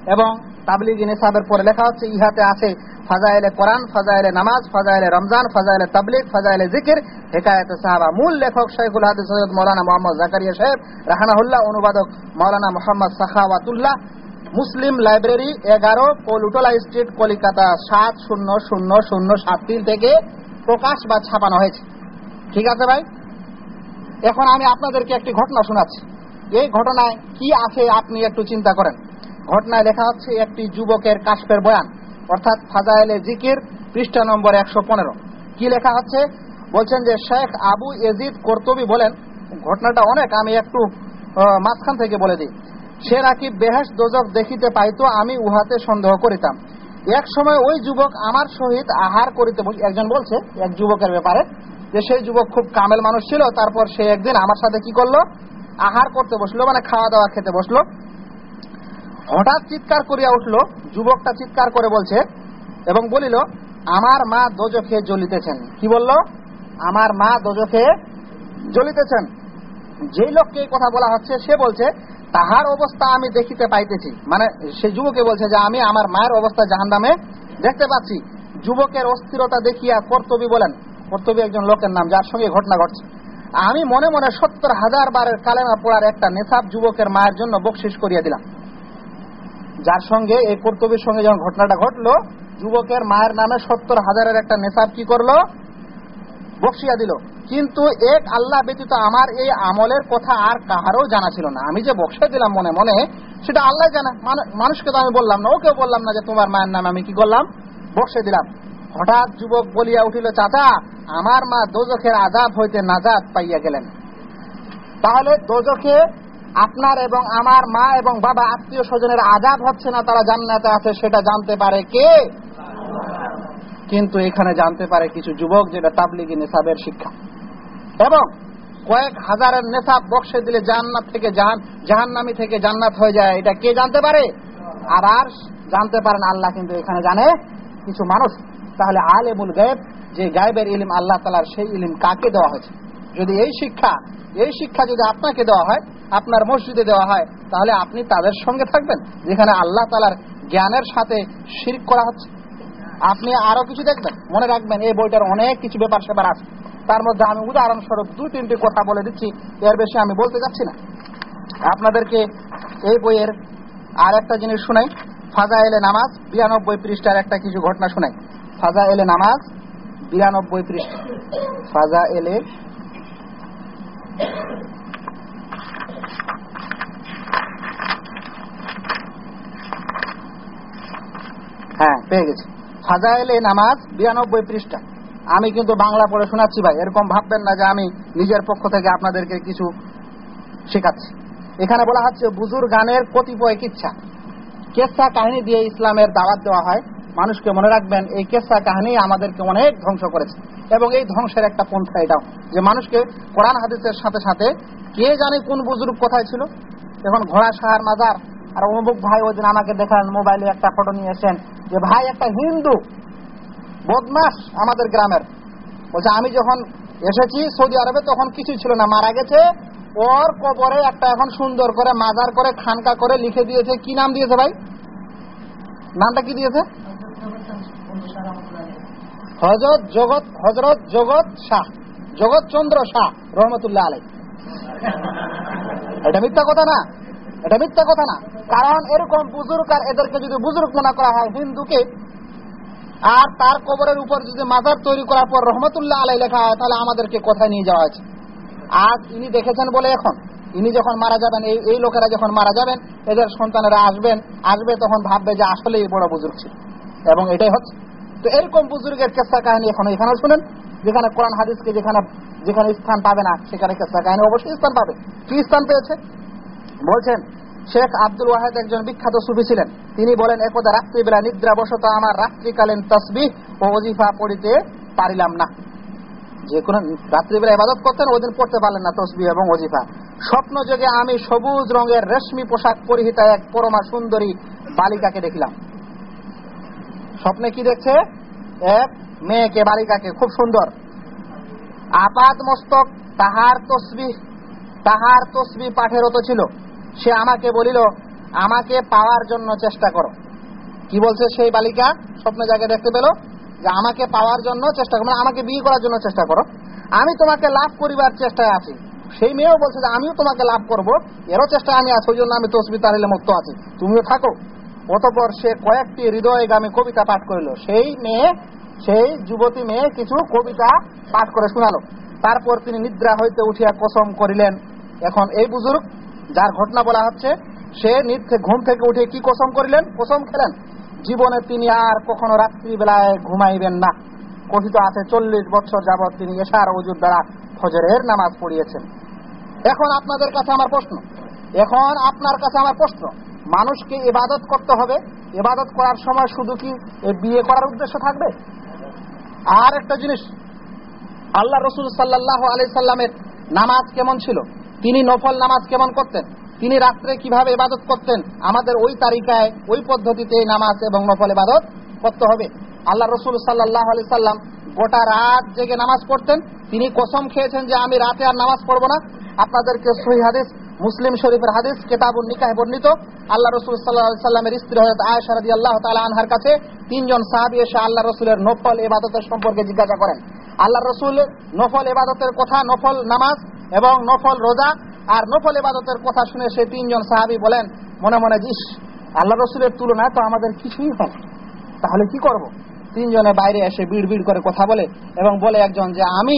A: এবং তাবলিগি নেশাবের পরে লেখা হচ্ছে, ইহাতে আছে ফাজাইলে কোরআন, ফাজাইলে নামাজ, ফাজাইলে রমজান, ফাজাইলে তাবলিগ, ফাজাইলে জিকির। হেকায়ত সাহাবা। মূল লেখক শেখুল হাদিস সৈয়দ মৌলানা মোহাম্মদ জাকারিয়া সাহেব রাহানাহুল্লাহ, অনুবাদক মৌলানা মোহাম্মদ সাখাওয়াতুল্লাহ। মুসলিম লাইব্রেরি এগারো, কলুটলা স্ট্রিট, কলিকাতা সাত, শূন্য শূন্য শূন্য, সাত, তিন থেকে প্রকাশ বা ছাপানো হয়েছে। ঠিক আছে ভাই? এখন আমি আপনাদেরকে একটি ঘটনা শোনাচ্ছি। এই ঘটনায় কি আছে আপনি একটু চিন্তা করেন। ঘটনায় লেখা হচ্ছে, একটি যুবকের কাশফের বয়ান। অর্থাৎ ফাজাইলে জিকির, পৃষ্ঠা নম্বর একশো পনেরো। কি লেখা হচ্ছে বলছেন যে শেখ আবু এজিদ কর্তবী বলেন, ঘটনাটা অনেক, আমি একটু মাঝখান থেকে বলে দিই। সে নাকি বেহেস দোজক দেখিতে পাইতো, আমি উহাতে সন্দেহ করিতাম। এক সময় ওই যুবক আমার সহিত আহার করিতে একজন বলছে, এক যুবকের ব্যাপারে, যে সেই যুবক খুব কামেল মানুষ ছিল, তারপর সে একদিন আমার সাথে কি করল? আহার করতে বসল মানে খাওয়া দাওয়া খেতে বসল। হঠাৎ চিৎকার করিয়া উঠল, যুবকটা চিৎকার করে বলছে এবং বলিল, আমার মা দোজখে জ্বলিতেছেন। কি বলল? আমার মা দোজখে জ্বলিতেছেন। যেই লোককে এই কথা বলা হচ্ছে, সে বলছে, তাহার অবস্থা আমি দেখিতে পাইতেছি। মানে সে যুবকে বলছে যে, আমি আমার মায়ের অবস্থা জাহান নামে দেখতে পাচ্ছি। যুবকের অস্থিরতা দেখিয়া কর্তবী বলেন কর্তবী একজন লোকের নাম, যার সঙ্গে ঘটনা ঘটছে। আমি মনে মনে সত্তর হাজার বারের কালেমা পড়ার একটা নেশাব যুবকের মায়ের জন্য বকশিস করিয়া দিলাম। যার সঙ্গে এই কর্তব্যের সঙ্গে যখন ঘটনাটা ঘটলো, যুবকের মায়ের নামে সত্তর হাজারের একটা নেশাব কি করল? বক্সিয়া দিল। কিন্তু এক আল্লাহ ব্যতীত আমার এই আমলের কথা আর কাহারও জানা ছিল না। আমি যে বক্সা দিলাম মনে মনে, সেটা আল্লাহ জানা। মানে- মানুষকে তো আমি বললাম না, ওকেও বললাম না যে তোমার মায়ের নামে আমি কি করলাম? বক্সে দিলাম। হঠাৎ যুবক বলিয়া উঠিল, চাচা, আমার মা দোজখের আজাব হইতে নাজাদ পাইয়া গেলেন। তাহলে দোজখে আপনার এবং আমার মা এবং বাবা আত্মীয় স্বজনের আজাব হচ্ছে না, তারা জান্নাতে আছে, সেটা জানতে পারে কে? কিন্তু এখানে জানতে পারে কিছু যুবক যেটা তাবলিগি নেশাবের শিক্ষা। এবং কয়েক হাজারের নেশাব বক্সে দিলে জান্নাত থেকে জাহান জাহান্নামি থেকে জান্নাত হয়ে যায়, এটা কে জানতে পারে? আবার জানতে পারেন আল্লাহ কিন্তু এখানে জানে কিছু মানুষ। তাহলে আলেমুল গায়েব, যে গায়েবের ইলিম আল্লাহ তালার সেই ইলিম কাকে দেওয়া হয়েছে? যদি এই শিক্ষা এই শিক্ষা যদি আপনাকে দেওয়া হয় আপনার মসজিদে দেওয়া হয়, তাহলে আপনি তাদের সঙ্গে থাকবেন, যেখানে আল্লাহ তালার জ্ঞানের সাথে শির করা হচ্ছে। আপনি আরও কিছু দেখবেন, মনে রাখবেন, এই বইটার অনেক কিছু ব্যাপার সেবার আছে। তার মধ্যে আমি উদাহরণস্বরূপ দু তিনটি কথা বলে দিচ্ছি, এর বেশি আমি বলতে যাচ্ছি না। আপনাদেরকে এই বইয়ের আর একটা জিনিস শুনাই ফাজা এলে নামাজ, বিরানব্বই পৃষ্ঠার একটা কিছু ঘটনা শুনাই। ফাজা এলে নামাজ, বিরানব্বই পৃষ্ঠা। ফাজা এলে হ্যাঁ। পেয়ে গেছি। ফাজাইলে নামাজ বিরানব্বই পৃষ্ঠা। আমি কিন্তু বাংলা পড়ে শোনাচ্ছি ভাই, এরকম ভাববেন না যে আমি নিজের পক্ষ থেকে আপনাদেরকে কিছু শেখাচ্ছি। এখানে বলা হচ্ছে, বুজুর গানের কতিপয় কিচ্ছা। কেসা কাহিনী দিয়ে ইসলামের দাওয়াত দেওয়া হয়। মানুষকে মনে রাখবেন, এই কেসা কাহিনী আমাদেরকে অনেক ধ্বংস করেছে। এবং এই ধ্বংসের একটা পন্থা এটাও, যে মানুষকে কোরআন হাদিসের সাথে সাথে কে জানে কোন বুজুর্গ কোথায় ছিল? এখন ঘোড়া সাহার মাজার আর অমুক ভাই ওই দিন আমাকে দেখান মোবাইলে একটা ফটো নিয়ে এসেন যে ভাই একটা হিন্দু, বদমাস আমাদের গ্রামের। বলছে, আমি যখন এসেছি সৌদি আরবে, তখন কিছু ছিল না, মারা গেছে, ওর কবরে একটা এখন সুন্দর করে মাজার করে খানকা করে লিখে দিয়েছে। কি নাম দিয়েছে ভাই? নামটা কি দিয়েছে? হজরত জগৎ হজরত জগৎ শাহ, জগৎ চন্দ্র শাহ, রহমতুল্লাহ আলাই এটা মিথ্যা কথা না, এটা মিথ্যা কথা না। কারণ এরকম বুজুর্গ আর এদেরকে যদি বুজুর্গ মনে করা হয় হিন্দুকে, আর তার কবরের উপর যদি মাজার তৈরি করার পর রহমতুল্লাহ আলাই লেখা হয়, তাহলে আমাদেরকে কোথায় নিয়ে যাওয়া আছে আজ ইনি দেখেছেন বলে এখন, ইনি যখন মারা যাবেন, এই এই লোকেরা যখন মারা যাবেন, এদের সন্তানেরা আসবেন, আসবে তখন ভাববে যে আসলেই বড় বুজুর্গ ছিল। এবং এটাই হচ্ছে। তো এরকম বুজুর্গের কেসা কাহিনী এখন এখানে শুনেন, যেখানে কোরআন হাদিসকে যেখানে যেখানে স্থান পাবে না, সেখানে কেসা কাহিনী অবশ্যই স্থান পাবে। কি স্থান পেয়েছে? বলছেন শেখ আব্দুল ওয়াহেদ একজন বিখ্যাত সুফি ছিলেন। তিনি বলেন, একদা রাত্রিবেলা নিদ্রাবশত আমার রাত্রিকালীন তসবিহ ও অজিফা পড়িতে পারিলাম না। যে কোনো রাত্রিবেলা ইবাদত করতেন ওদিন পড়তে পারলেন না তসবি এবং অজিফা স্বপ্ন যোগে আমি সবুজ রঙের রেশমি পোশাক পরিহিতা এক পরমা সুন্দরী বালিকাকে দেখলাম। স্বপ্নে কি দেখছে? এক মেয়েকে, বালিকাকে, খুব সুন্দর। আপাত মস্তক তাহার তসবি তাহার তসবি পাঠেরত ছিল। সে আমাকে বলিল, আমাকে পাওয়ার জন্য চেষ্টা করো। কি বলছে সেই বালিকা? স্বপ্নে জায়গায় দেখতে পেল, যে আমাকে পাওয়ার জন্য চেষ্টা করো মানে আমাকে বিয়ে করার জন্য চেষ্টা করো। আমি তোমাকে লাভ করিবার চেষ্টায় আছি। সেই মেয়েও বলছে যে, আমিও তোমাকে লাভ করব। এরও চেষ্টা আমি আছি ওই জন্য আমি তসবি তাহলে মুক্ত আছি। তুমিও থাকো। অতপর সে কয়েকটি হৃদয়গামী কবিতা পাঠ করিল। সেই মেয়ে, সেই যুবতী মেয়ে কিছু কবিতা পাঠ করে শোনালো। তারপর তিনি নিদ্রা হইতে উঠিয়া কসম করিলেন, এখন এই বুজুর্গ যার ঘটনা বলা হচ্ছে, সে নিত্য ঘুম থেকে উঠে কি কসম করিলেন? কসম খেলেন। জীবনে তিনি আর কখনো রাত্রিবেলায় ঘুমাইবেন না। কথিত আছে, চল্লিশ বছর যাবৎ তিনি এশার অজুর দ্বারা ফজরের নামাজ পড়িয়েছেন। এখন আপনাদের কাছে আমার প্রশ্ন। এখন আপনার কাছে আমার প্রশ্ন। মানুষকে ইবাদত করতে হবে। ইবাদত করার সময় শুধু কি বিয়ে করার উদ্দেশ্য থাকবে? আর একটা জিনিস। আল্লাহ রসুল সাল্লাহ আলি সাল্লামের নামাজ কেমন ছিল? তিনি নফল নামাজ কেমন করতেন? তিনি রাত্রে কীভাবে ইবাদত করতেন? আমাদের ওই তালিকায় ওই পদ্ধতিতে নামাজ এবং নফল ইবাদত করতে হবে। আল্লাহ রসুল সাল্লাহ আলি সাল্লাম গোটা রাত জেগে নামাজ পড়তেন। তিনি কসম খেয়েছেন যে আমি রাতে আর নামাজ পড়ব না। আপনাদেরকে সহি হাদিস, মুসলিম শরীফের হাদিস কেতাবুল নিকাহে বর্ণিত। আল্লাহ রসুল সাল্লাহ সাল্লামের স্ত্রী হজরত আয়েশা রাদি আল্লাহ তালা আনহার কাছে তিনজন সাহাবি এসে আল্লাহ রসুলের নফল ইবাদতের সম্পর্কে জিজ্ঞাসা করেন। আল্লাহ রসুল নফল ইবাদতের কথা, নফল নামাজ এবং নফল রোজা আর নফল ইবাদতের কথা শুনে সে তিনজন সাহাবি বলেন, মনে মনে জিস আল্লাহ রসুলের তুলনায় তো আমাদের কিছুই হয় তাহলে কি করব? তিনজনে বাইরে এসে বিড় বিড় করে কথা বলে এবং বলে একজন যে, আমি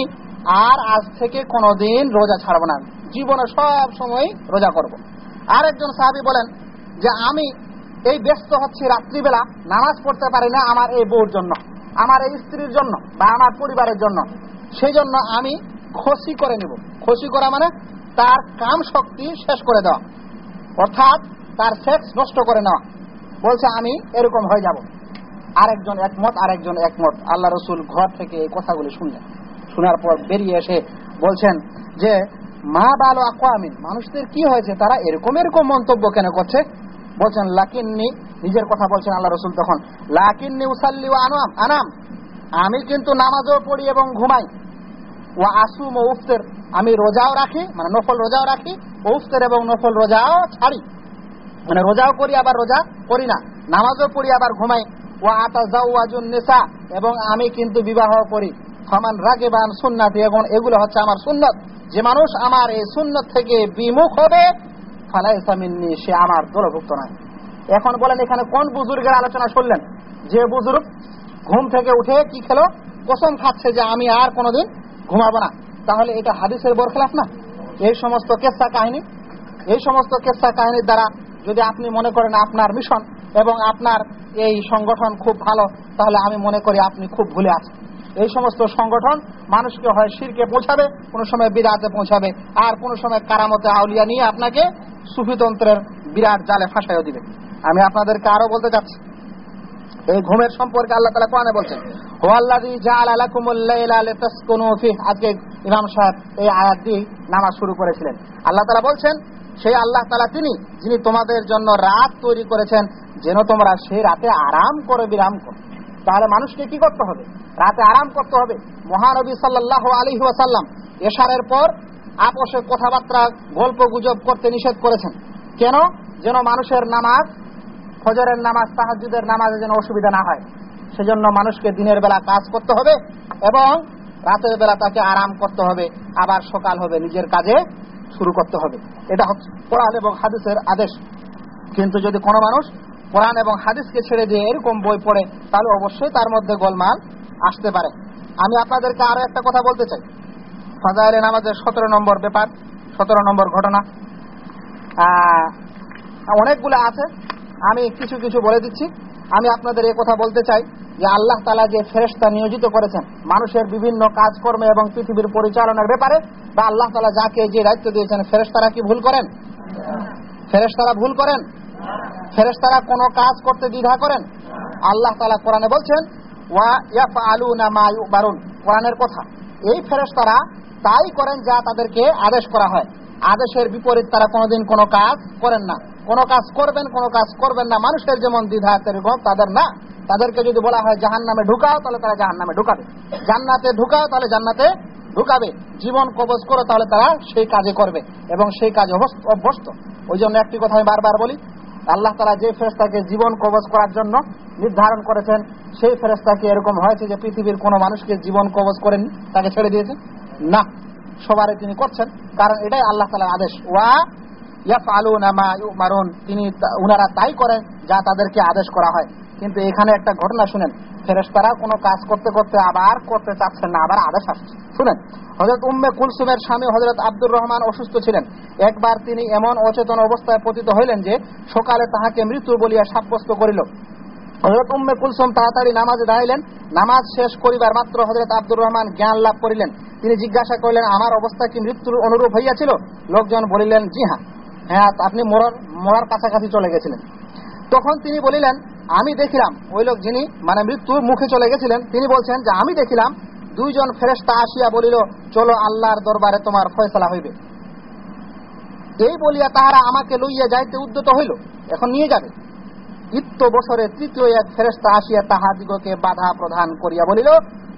A: আর আজ থেকে কোনোদিন রোজা ছাড়ব না। জীবনে সব সময় রোজা করব। আর একজন সাহাবি বলেন যে, আমি এই ব্যস্ত হচ্ছি রাত্রিবেলা, নামাজ পড়তে পারি না আমার এই বউর জন্য, আমার এই স্ত্রীর জন্য বা আমার পরিবারের জন্য। সেই জন্য আমি খসি করে নিব। খসি করা মানে তার কাম শক্তি শেষ করে দেওয়া। অর্থাৎ তার সেক্স নষ্ট করে নেওয়া। বলছে, আমি এরকম হয়ে যাব। আরেকজন একমত আরেকজন একমত। আল্লাহ রসুল ঘর থেকে এই কথাগুলি শুনলেন। শোনার পর বেরিয়ে এসে বলছেন যে, মা বালো আমিন মানুষদের কি হয়েছে? তারা এরকম এরকম মন্তব্য কেন করছে? বলছেন, লাকিন্নি, নিজের কথা বলছেন আল্লাহ রসুল তখন, লাকিন্নি উসাল্লি আনাম আনাম, আমি কিন্তু নামাজও পড়ি এবং ঘুমাই। ও আসুম ও উফতের আমি রোজাও রাখি মানে নফল রোজাও রাখি উফতের এবং নফল রোজাও ছাড়ি। মানে রোজাও করি, আবার রোজা করি না। নামাজও পড়ি, আবার ঘুমাই। ও আতা জাউয়াজুন নেশা এবং আমি কিন্তু বিবাহ করি। সমান রাগে রাগেবান সুন্নাতি, এবং এগুলো হচ্ছে আমার সুন্নত। যে মানুষ আমার এই সুন্নত থেকে বিমুখ হবে ফালাই সামিননি সে আমার দলভুক্ত নয়। এখন বলেন, এখানে কোন বুজুর্গের আলোচনা শুনলেন? যে বুজুর্গ ঘুম থেকে উঠে কি খেলো? কসম খাচ্ছে যে আমি আর কোনোদিন ঘুমাবো না। তাহলে এটা হাদিসের বরখলাফ না। এই সমস্ত কেসা কাহিনী, এই সমস্ত কেসা কাহিনীর দ্বারা যদি আপনি মনে করেন আপনার মিশন এবং আপনার এই সংগঠন খুব ভালো, তাহলে আমি মনে করি আপনি খুব ভুলে আছেন। এই সমস্ত সংগঠন মানুষকে হয় শিরকে পৌঁছাবে, কোন সময় বিরাতে পৌঁছাবে, আর কোন সময় কারামতে আউলিয়া নিয়ে আপনাকে সুফিতন্ত্রের বিরাট জালে ফাঁসাইও দিবে। আমি আপনাদেরকে আরও বলতে চাচ্ছি এই ঘুমের সম্পর্কে আল্লাহ তালা কোরআনে বলছেন ও আল্লাহ আজকে ইমাম সাহেব এই আয়াত দিয়ে নামাজ শুরু করেছিলেন। আল্লাহ তালা বলছেন, সেই আল্লাহ তালা তিনি, যিনি তোমাদের জন্য রাত তৈরি করেছেন, যেন তোমরা সেই রাতে আরাম করে বিরাম করো। তাহলে মানুষকে কি করতে হবে? রাতে আরাম করতে হবে? মহানবী সাল্লাহ আলী ওয়াসাল্লাম এশারের পর আপোষে কথাবার্তা গল্প গুজব করতে নিষেধ করেছেন। কেন? যেন মানুষের নামাজ ফজরের নামাজ তাহাজুদের নামাজে যেন অসুবিধা না হয়। সেজন্য মানুষকে দিনের বেলা কাজ করতে হবে এবং রাতের বেলা তাকে আরাম করতে হবে, আবার সকাল হবে নিজের কাজে শুরু করতে হবে। এটা হচ্ছে কোরআন এবং হাদিসের আদেশ। কিন্তু যদি কোনো মানুষ কোরআন এবং হাদিসকে ছেড়ে দিয়ে এরকম বই পড়ে, তাহলে অবশ্যই তার মধ্যে গোলমাল আসতে পারে। আমি আপনাদেরকে আরও একটা কথা বলতে চাই। ফাজাইলে নামাজের সতেরো নম্বর ব্যাপার, সতেরো নম্বর ঘটনা। অনেকগুলো আছে। আমি কিছু কিছু বলে দিচ্ছি। আমি আপনাদের এ কথা বলতে চাই যে আল্লাহ তালা যে ফেরেস্তা নিয়োজিত করেছেন, মানুষের বিভিন্ন কাজকর্মে এবং পৃথিবীর পরিচালনার ব্যাপারে, বা আল্লাহ তালা যাকে যে দায়িত্ব দিয়েছেন ফেরেস্তারা কি ভুল করেন? ফেরেস্তারা ভুল করেন? ফেরেস্তারা কোনো কাজ করতে দ্বিধা করেন? আল্লাহ তালা কোরআনে বলছেন, ওয়া আলু না বারুন কোরআনের কথা। এই ফেরেস্তারা তাই করেন যা তাদেরকে আদেশ করা হয়। আদেশের বিপরীত তারা কোনোদিন কোনো কাজ করেন না। কোনো কাজ করবেন, কোনো কাজ করবেন না। মানুষের যেমন দ্বিধা এরকম, তাদের না। তাদেরকে যদি বলা হয় জাহান নামে ঢুকাও, তাহলে তারা জাহান নামে ঢুকাবে। জান্নাতে ঢুকাও, তাহলে জান্নাতে ঢুকাবে। জীবন কবজ করো, তাহলে তারা সেই কাজে করবে। এবং সেই কাজে অভ্যস্ত ওই জন্য একটি কথা আমি বারবার বলি, আল্লাহ তারা যে ফেরেস্তাকে জীবন কবজ করার জন্য নির্ধারণ করেছেন, সেই ফেরেস্তাকে এরকম হয়েছে যে পৃথিবীর কোনো মানুষকে জীবন কবজ করেন তাকে ছেড়ে দিয়েছেন না, সবারই তিনি করছেন। কারণ এটাই আল্লাহ তালার আদেশ। ওয়া ইয়াফআলুনা মা ইউমারুন। তিনি উনারা তাই করেন যা তাদেরকে আদেশ করা হয়। কিন্তু এখানে একটা ঘটনা শুনেন। ফেরেশতারা কোনো কাজ করতে করতে আবার করতে চাচ্ছেন না, আবার আদেশ আসছে। শুনেন হজরত উম্মে কুলসুমের স্বামী হজরত আব্দুর রহমান অসুস্থ ছিলেন। একবার তিনি এমন অচেতন অবস্থায় পতিত হইলেন যে সকালে তাহাকে মৃত্যু বলিয়া সাব্যস্ত করিল। হজরত উম্মে কুলসুম তাড়াতাড়ি নামাজে দাঁড়াইলেন। নামাজ শেষ করিবার মাত্র হজরত আব্দুর রহমান জ্ঞান লাভ করিলেন। তিনি জিজ্ঞাসা করিলেন, আমার অবস্থা কি মৃত্যুর অনুরূপ হইয়াছিল? লোকজন বলিলেন, জি হ্যাঁ। হ্যাঁ আপনি মরার মরার কাছাকাছি চলে গেছিলেন। তখন তিনি বলিলেন, আমি দেখিলাম। ওই লোক যিনি মানে মৃত্যুর মুখে চলে গেছিলেন, তিনি বলছেন যে, আমি দেখিলাম, দুইজন ফেরেস্তা আসিয়া বলিল, চলো আল্লাহর দরবারে তোমার ফয়সলা হইবে এই বলিয়া তাহারা আমাকে লইয়া যাইতে উদ্যত হইল, এখন নিয়ে যাবে। ইত্য বছরে তৃতীয় এক ফেরেস্তা আসিয়া তাহাদিগকে বাধা প্রদান করিয়া বলিল,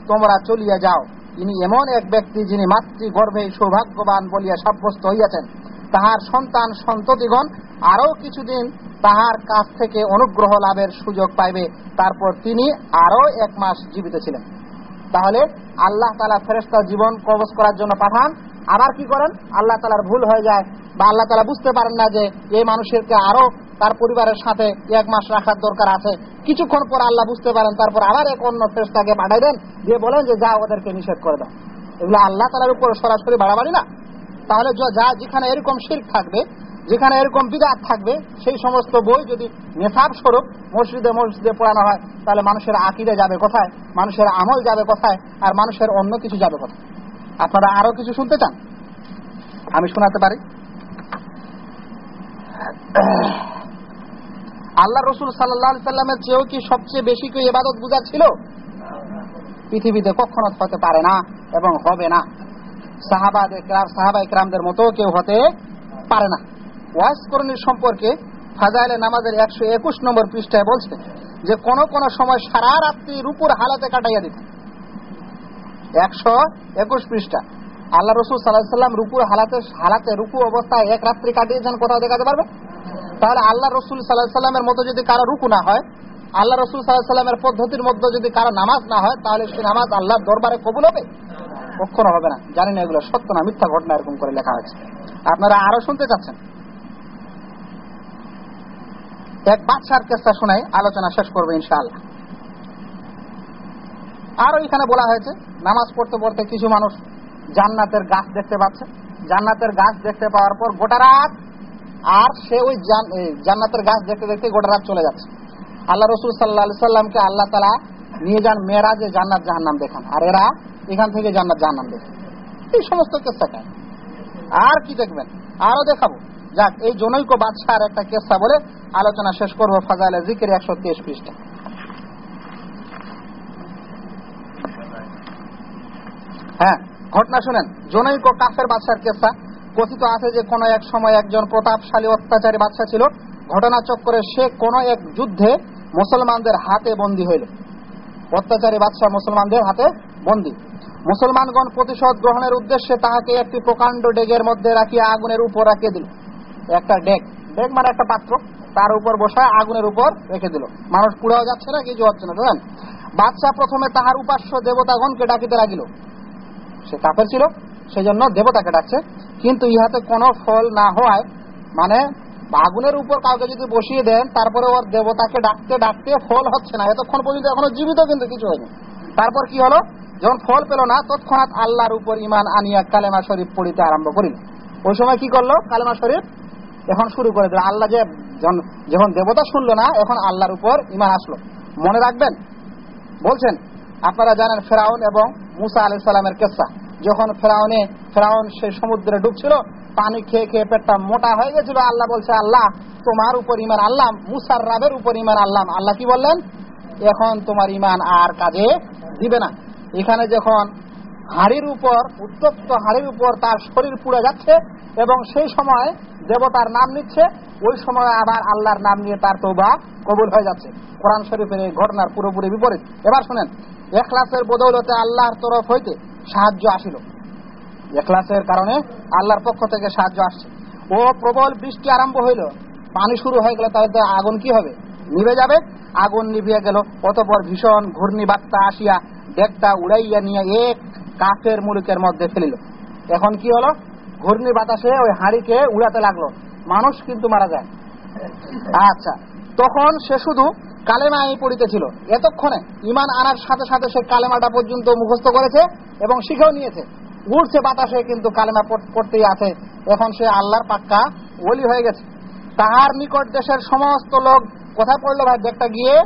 A: তোমরা চলিয়া যাও তিনি এমন এক ব্যক্তি যিনি মাতৃ গর্ভে সৌভাগ্যবান বলিয়া সাব্যস্ত হইয়াছেন। তাহার সন্তান সন্ততিগণ আরও কিছুদিন তাহার কাছ থেকে অনুগ্রহ লাভের সুযোগ পাইবে। তারপর তিনি আরও এক মাস জীবিত ছিলেন। তাহলে আল্লাহ তালা ফেরেস্তা জীবন কবজ করার জন্য পাঠান। আবার কি করেন? আল্লাহ তালার ভুল হয়ে যায় বা আল্লাহ তালা বুঝতে পারেন না যে এই মানুষেরকে আরও তার পরিবারের সাথে এক মাস রাখার দরকার আছে। কিছুক্ষণ পর আল্লাহ বুঝতে পারেন, তারপর আবার এক অন্য ফেরেস্তাকে পাঠাই দেন। দিয়ে বলেন যে যা ওদেরকে নিষেধ করে দাও। এগুলো আল্লাহ তালার উপর সরাসরি বাড়াবাড়ি না। তাহলে যা যেখানে এরকম শিল্প থাকবে, যেখানে এরকম বিদাত থাকবে, সেই সমস্ত বই যদি নেশাব স্বরূপ মসজিদে মসজিদে পড়ানো হয়, তাহলে মানুষের আকিদে যাবে কোথায়? মানুষের আমল যাবে কোথায়? আর মানুষের অন্য কিছু যাবে কোথায়? আপনারা আরও কিছু শুনতে চান? আমি শোনাতে পারি? আল্লাহ রসুল সাল্লাহ সাল্লামের চেয়েও কি সবচেয়ে বেশি কেউ এবাদত বুঝার ছিল? পৃথিবীতে কখনো হতে পারে না এবং হবে না। সাহাবা ইকরামদের মতো কেউ হতে পারে না। ওয়াজ করণীর সম্পর্কে ফাজাইলে নামাজের একশো একুশ নম্বর পৃষ্ঠায় বলছে যে, কোন কোন সময় সারা রাত্রি রূপুর হালাতে কাটাইয়া একশো একুশ পৃষ্ঠা। আল্লাহ রসুল হালাতে হালাতে রুকু অবস্থায় এক রাত্রি কাটিয়েছেন কোথাও দেখাতে পারবে? তাহলে আল্লাহ রসুল সাল্লামের মতো যদি কারও রুকু না হয়, আল্লাহ রসুল সাল্লাহ সাল্লামের পদ্ধতির মধ্যে যদি কারও নামাজ না হয়, তাহলে সে নামাজ আল্লাহর দরবারে কবুল হবে? কখনো হবে না। জানি না এগুলো সত্য না মিথ্যা ঘটনা এরকম করে লেখা হয়েছে আপনারা আরও শুনতে চাচ্ছেন? এক বাচ্চার কেসটা শোনাই আলোচনা শেষ করব ইনশাআল্লাহ। আরও এখানে বলা হয়েছে, নামাজ পড়তে পড়তে কিছু মানুষ জান্নাতের গাছ দেখতে পাচ্ছে। জান্নাতের গাছ দেখতে পাওয়ার পর গোটা রাত আর সে ওই জান্নাতের গাছ দেখতে দেখতে গোটা রাত চলে যাচ্ছে। আল্লাহ রসুল সাল্লাহ সাল্লামকে আল্লাহ তালা নিয়ে যান, মেয়েরা যে জান্নাত জাহান্নাম দেখান। আর এরা এখান থেকে জান্নাত জাহান্নাম দেখেন। এই সমস্ত কেসা কেন আর কি দেখবেন? আরও দেখাবো। যাক, এই জনৈক বাদশার একটা কেসা বলে আলোচনা শেষ করব ফাজাইলে জিকের একশো তেইশ পৃষ্ঠা। হ্যাঁ ঘটনা শুনেন। জনৈক কাফের বাদশার কেসা কথিত আছে যে কোন এক সময় একজন প্রতাপশালী অত্যাচারী বাদশা ছিল। ঘটনা চক্করে সে কোন এক যুদ্ধে মুসলমানদের হাতে বন্দী হইল। অত্যাচারী বাদশাহ মুসলমানদের হাতে বন্দী। মুসলমানগণ প্রতিশোধ গ্রহণের উদ্দেশ্যে তাহাকে একটি প্রকাণ্ড ডেগের মধ্যে রাখিয়া আগুনের উপর রাখিয়ে দিল। একটা ডেক ডেক মানে একটা পাত্র। তার উপর বসায় আগুনের উপর রেখে দিল। মানুষ পুড়াও যাচ্ছে না কিছু হচ্ছে না, বুঝলেন? বাদশাহ প্রথমে তাহার উপাস্য দেবতাগণকে ডাকিতে লাগিল। সে কাফের ছিল, সেজন্য দেবতাকে ডাকছে। কিন্তু ইহাতে কোনো ফল না হওয়ায় মানে আগুনের উপর কাউকে যদি বসিয়ে দেন তারপরে ওর দেবতাকে ডাকতে ডাকতে ফল হচ্ছে না। এতক্ষণ পর্যন্ত এখনও জীবিত কিন্তু কিছু হয়নি। তারপর কি হলো? যখন ফল পেল না, তৎক্ষণাৎ আল্লাহর উপর ইমান আনিয়া কালেমা শরীফ পড়িতে আরম্ভ করিল। ওই সময় কি করল কালেমা শরীফ? এখন শুরু করে দিল। আল্লাহ যে যখন- দেবতা শুনলো না, এখন আল্লাহর উপর ইমান আসলো। মনে রাখবেন? বলছেন, আপনারা জানেন ফেরাউন এবং মুসা আলি সাল্লামের কেসা যখন ফেরাউনে ফেরাউন সে সমুদ্রে ডুবছিল পানি খেয়ে খেয়ে পেটটা মোটা হয়ে গেছিল। আল্লাহ বলছে, আল্লাহ, তোমার উপর ইমান আল্লাহ, মুসার রাবের উপর ইমান আল্লাহ। আল্লাহ কি বললেন? এখন তোমার ইমান আর কাজে দিবে না। এখানে যখন হাড়ির উপর, উত্তপ্ত হাড়ির উপর তার শরীর পুড়ে যাচ্ছে এবং সেই সময় দেবতার নাম নিচ্ছে, ওই সময় আবার আল্লাহর নাম নিয়ে তার তৌবা কবুল হয়ে যাচ্ছে। কোরআন শরীফের এই ঘটনার পুরোপুরি বিপরীত। এবার শুনেন, এখলাসের বদৌলতে আল্লাহর তরফ হইতে সাহায্য আসিল। এখলাসের কারণে আল্লাহর পক্ষ থেকে সাহায্য আসছে। ও প্রবল বৃষ্টি আরম্ভ হইল। পানি শুরু হয়ে গেল তাহলে আগুন কি হবে? নিভে যাবে। আগুন নিভিয়ে গেল। অতপর ভীষণ ঘূর্ণি বার্তা আসিয়া ডেকটা উড়াইয়া নিয়ে এক কাফের মুলুকের মধ্যে ফেলিল। এখন কি হলো? ঘূর্ণি বাতাসে ওই হাঁড়িকে উড়াতে লাগল। মানুষ কিন্তু মারা যায়। আচ্ছা তখন সে শুধু কালেমাই পড়িতেছিল। এতক্ষণে ইমান আনার সাথে সাথে সে কালেমাটা পর্যন্ত মুখস্থ করেছে এবং শিখেও নিয়েছে। উড়ছে বাতাসে, কিন্তু কালেমা পড়- পড়তেই আছে। এখন সে আল্লাহর পাক্কা ওলি হয়ে গেছে। তাহার নিকট দেশের সমস্ত লোক কোথায় পড়ল ভাই? ব্যাগটা গিয়ে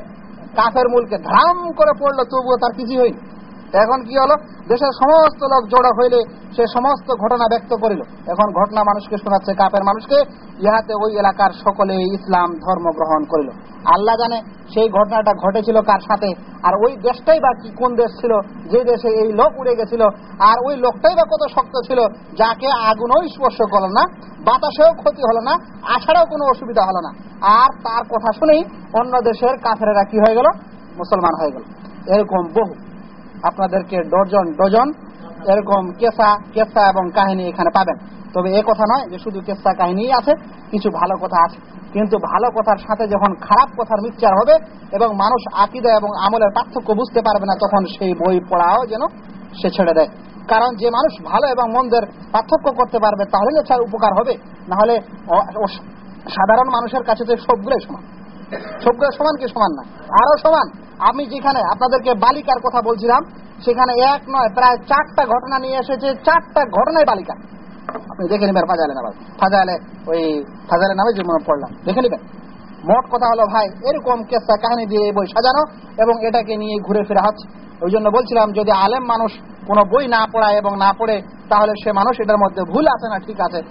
A: কাফের মূলকে ধাম করে পড়ল, তবুও তার কিছুই হয়নি। এখন কি হলো? দেশের সমস্ত লোক জড়ো হইলে সে সমস্ত ঘটনা ব্যক্ত করিল। এখন ঘটনা মানুষকে শোনাচ্ছে, কাপের মানুষকে। ইহাতে ওই এলাকার সকলে ইসলাম ধর্ম গ্রহণ করিল। আল্লাহ জানে সেই ঘটনাটা ঘটেছিল কার সাথে, আর ওই দেশটাই বা কি কোন দেশ ছিল, যে দেশে এই লোক উড়ে গেছিল, আর ওই লোকটাই বা কত শক্ত ছিল, যাকে আগুনও স্পর্শ করল না, বাতাসেও ক্ষতি হলো না আসারও কোনো অসুবিধা হলো না। আর তার কথা শুনেই অন্য দেশের কাফেরেরা কি হয়ে গেল? মুসলমান হয়ে গেল। এরকম বহু আপনাদেরকে ডজন ডজন, এরকম কেসা কেসা এবং কাহিনী এখানে পাবেন। তবে এ কথা নয় যে শুধু কেসা কাহিনী আছে, কিছু ভালো কথা আছে। কিন্তু ভালো কথার সাথে যখন খারাপ কথার মিক্সচার হবে এবং মানুষ আকিদা এবং আমলের পার্থক্য বুঝতে পারবে না, তখন সেই বই পড়াও যেন সে ছেড়ে দেয়। কারণ যে মানুষ ভালো এবং মন্দের পার্থক্য করতে পারবে, তাহলে উপকার হবে। না হলে সাধারণ মানুষের কাছে তো সবগুলোই সমান। সবগুলো সমান কি সমান না। আরও সমান, আমি যেখানে আপনাদেরকে বালিকার কথা বলছিলাম, সেখানে এক নয়, প্রায় চারটা ঘটনা নিয়ে এসেছে, চারটা ঘটনায় বালিকা। আপনি দেখে নেবেন ফাজালে নামাজ ফাজালে ওই ফাজালে নামে যে পড়লাম। দেখে নেবেন। মোট কথা হলো, ভাই, এরকম কেসা কাহিনী দিয়ে বই সাজানো এবং এটাকে নিয়ে ঘুরে ফিরে হচ্ছে ওই জন্য বলছিলাম, যদি আলেম মানুষ কোনো বই না পড়ায় এবং না পড়ে, তাহলে সে মানুষ এটার মধ্যে ভুল আছে না ঠিক আছে